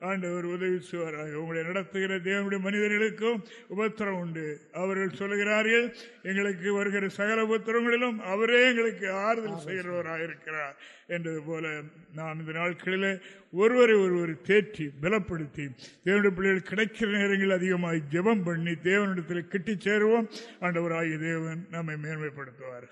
ஆண்டவர் உதவி செய்வாராக. உங்களை நடத்துகிற தேவனுடைய மனிதர்களுக்கும் உபத்திரம் உண்டு. அவர்கள் சொல்லுகிறார்கள் எங்களுக்கு வருகிற சகல உபத்திரங்களிலும் அவரே எங்களுக்கு ஆறுதல் செய்கிறவராக இருக்கிறார் என்றது போல நாம் இந்த நாட்களில் ஒருவரை ஒருவர் தேற்றி பலப்படுத்தி தேவனுடைய பிள்ளைகள் கிடைக்கிற நேரங்கள் அதிகமாக ஜெபம் பண்ணி தேவனிடத்தில் கிட்டி சேருவோம். ஆண்டவராகிய தேவன் நம்மை மேன்மைப்படுத்துவார்.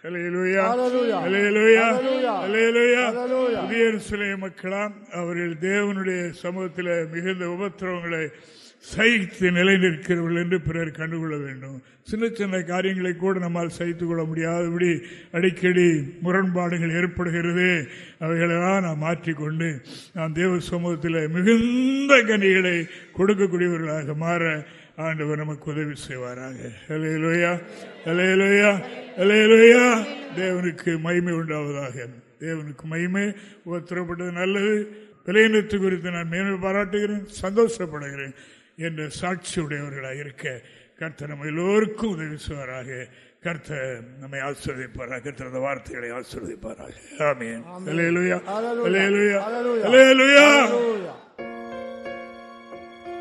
புதிய மக்களாம் அவர்கள் தேவனுடைய சமூகத்தில் மிகுந்த உபத்திரவங்களை சகித்து நிலை நிற்கிறவர்கள் என்று பிறர் கண்டுகொள்ள வேண்டும். சின்ன சின்ன காரியங்களை கூட நம்மால் சகித்துக் கொள்ள முடியாதபடி அடிக்கடி முரண்பாடுகள் ஏற்படுகிறது. அவைகளெல்லாம் நாம் மாற்றிக்கொண்டு நாம் தேவ சமூகத்தில் மிகுந்த கனிகளை கொடுக்கக்கூடியவர்களாக மாற ஆண்டவர் நமக்கு உதவி செய்வாராக. அலையலோயா அலையலோயா அலையலோயா தேவனுக்கு மகிமை உண்டாவதாக. தேவனுக்கு மகிமை உத்தரப்பட்டது நல்லது. விலையினத்து குறித்து நான் மேன்மை பாராட்டுகிறேன் சந்தோஷப்படுகிறேன். என்ற சாட்சியுடையவர்களாக இருக்க கர்த்த நம்ம எல்லோருக்கும் உதவி செய்வாராக. கர்த்த நம்மை ஆசிர்வதிப்பாராக. கர்த்தர் அந்த வார்த்தைகளை ஆசிர்வதிப்பாராக. ஆமீன்.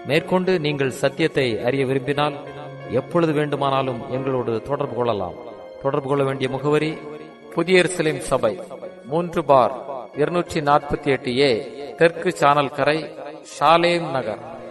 மேற்கொண்டு நீங்கள் சத்தியத்தை அறிய விரும்பினால் எப்பொழுது வேண்டுமானாலும் எங்களோடு தொடர்பு கொள்ளலாம். தொடர்பு கொள்ள வேண்டிய முகவரி புதிய எருசலேம் சபை மூன்று பார் இருநூற்றி நாற்பத்தி எட்டு ஏ தெற்கு சானல் கரை ஷாலேம் நகர்.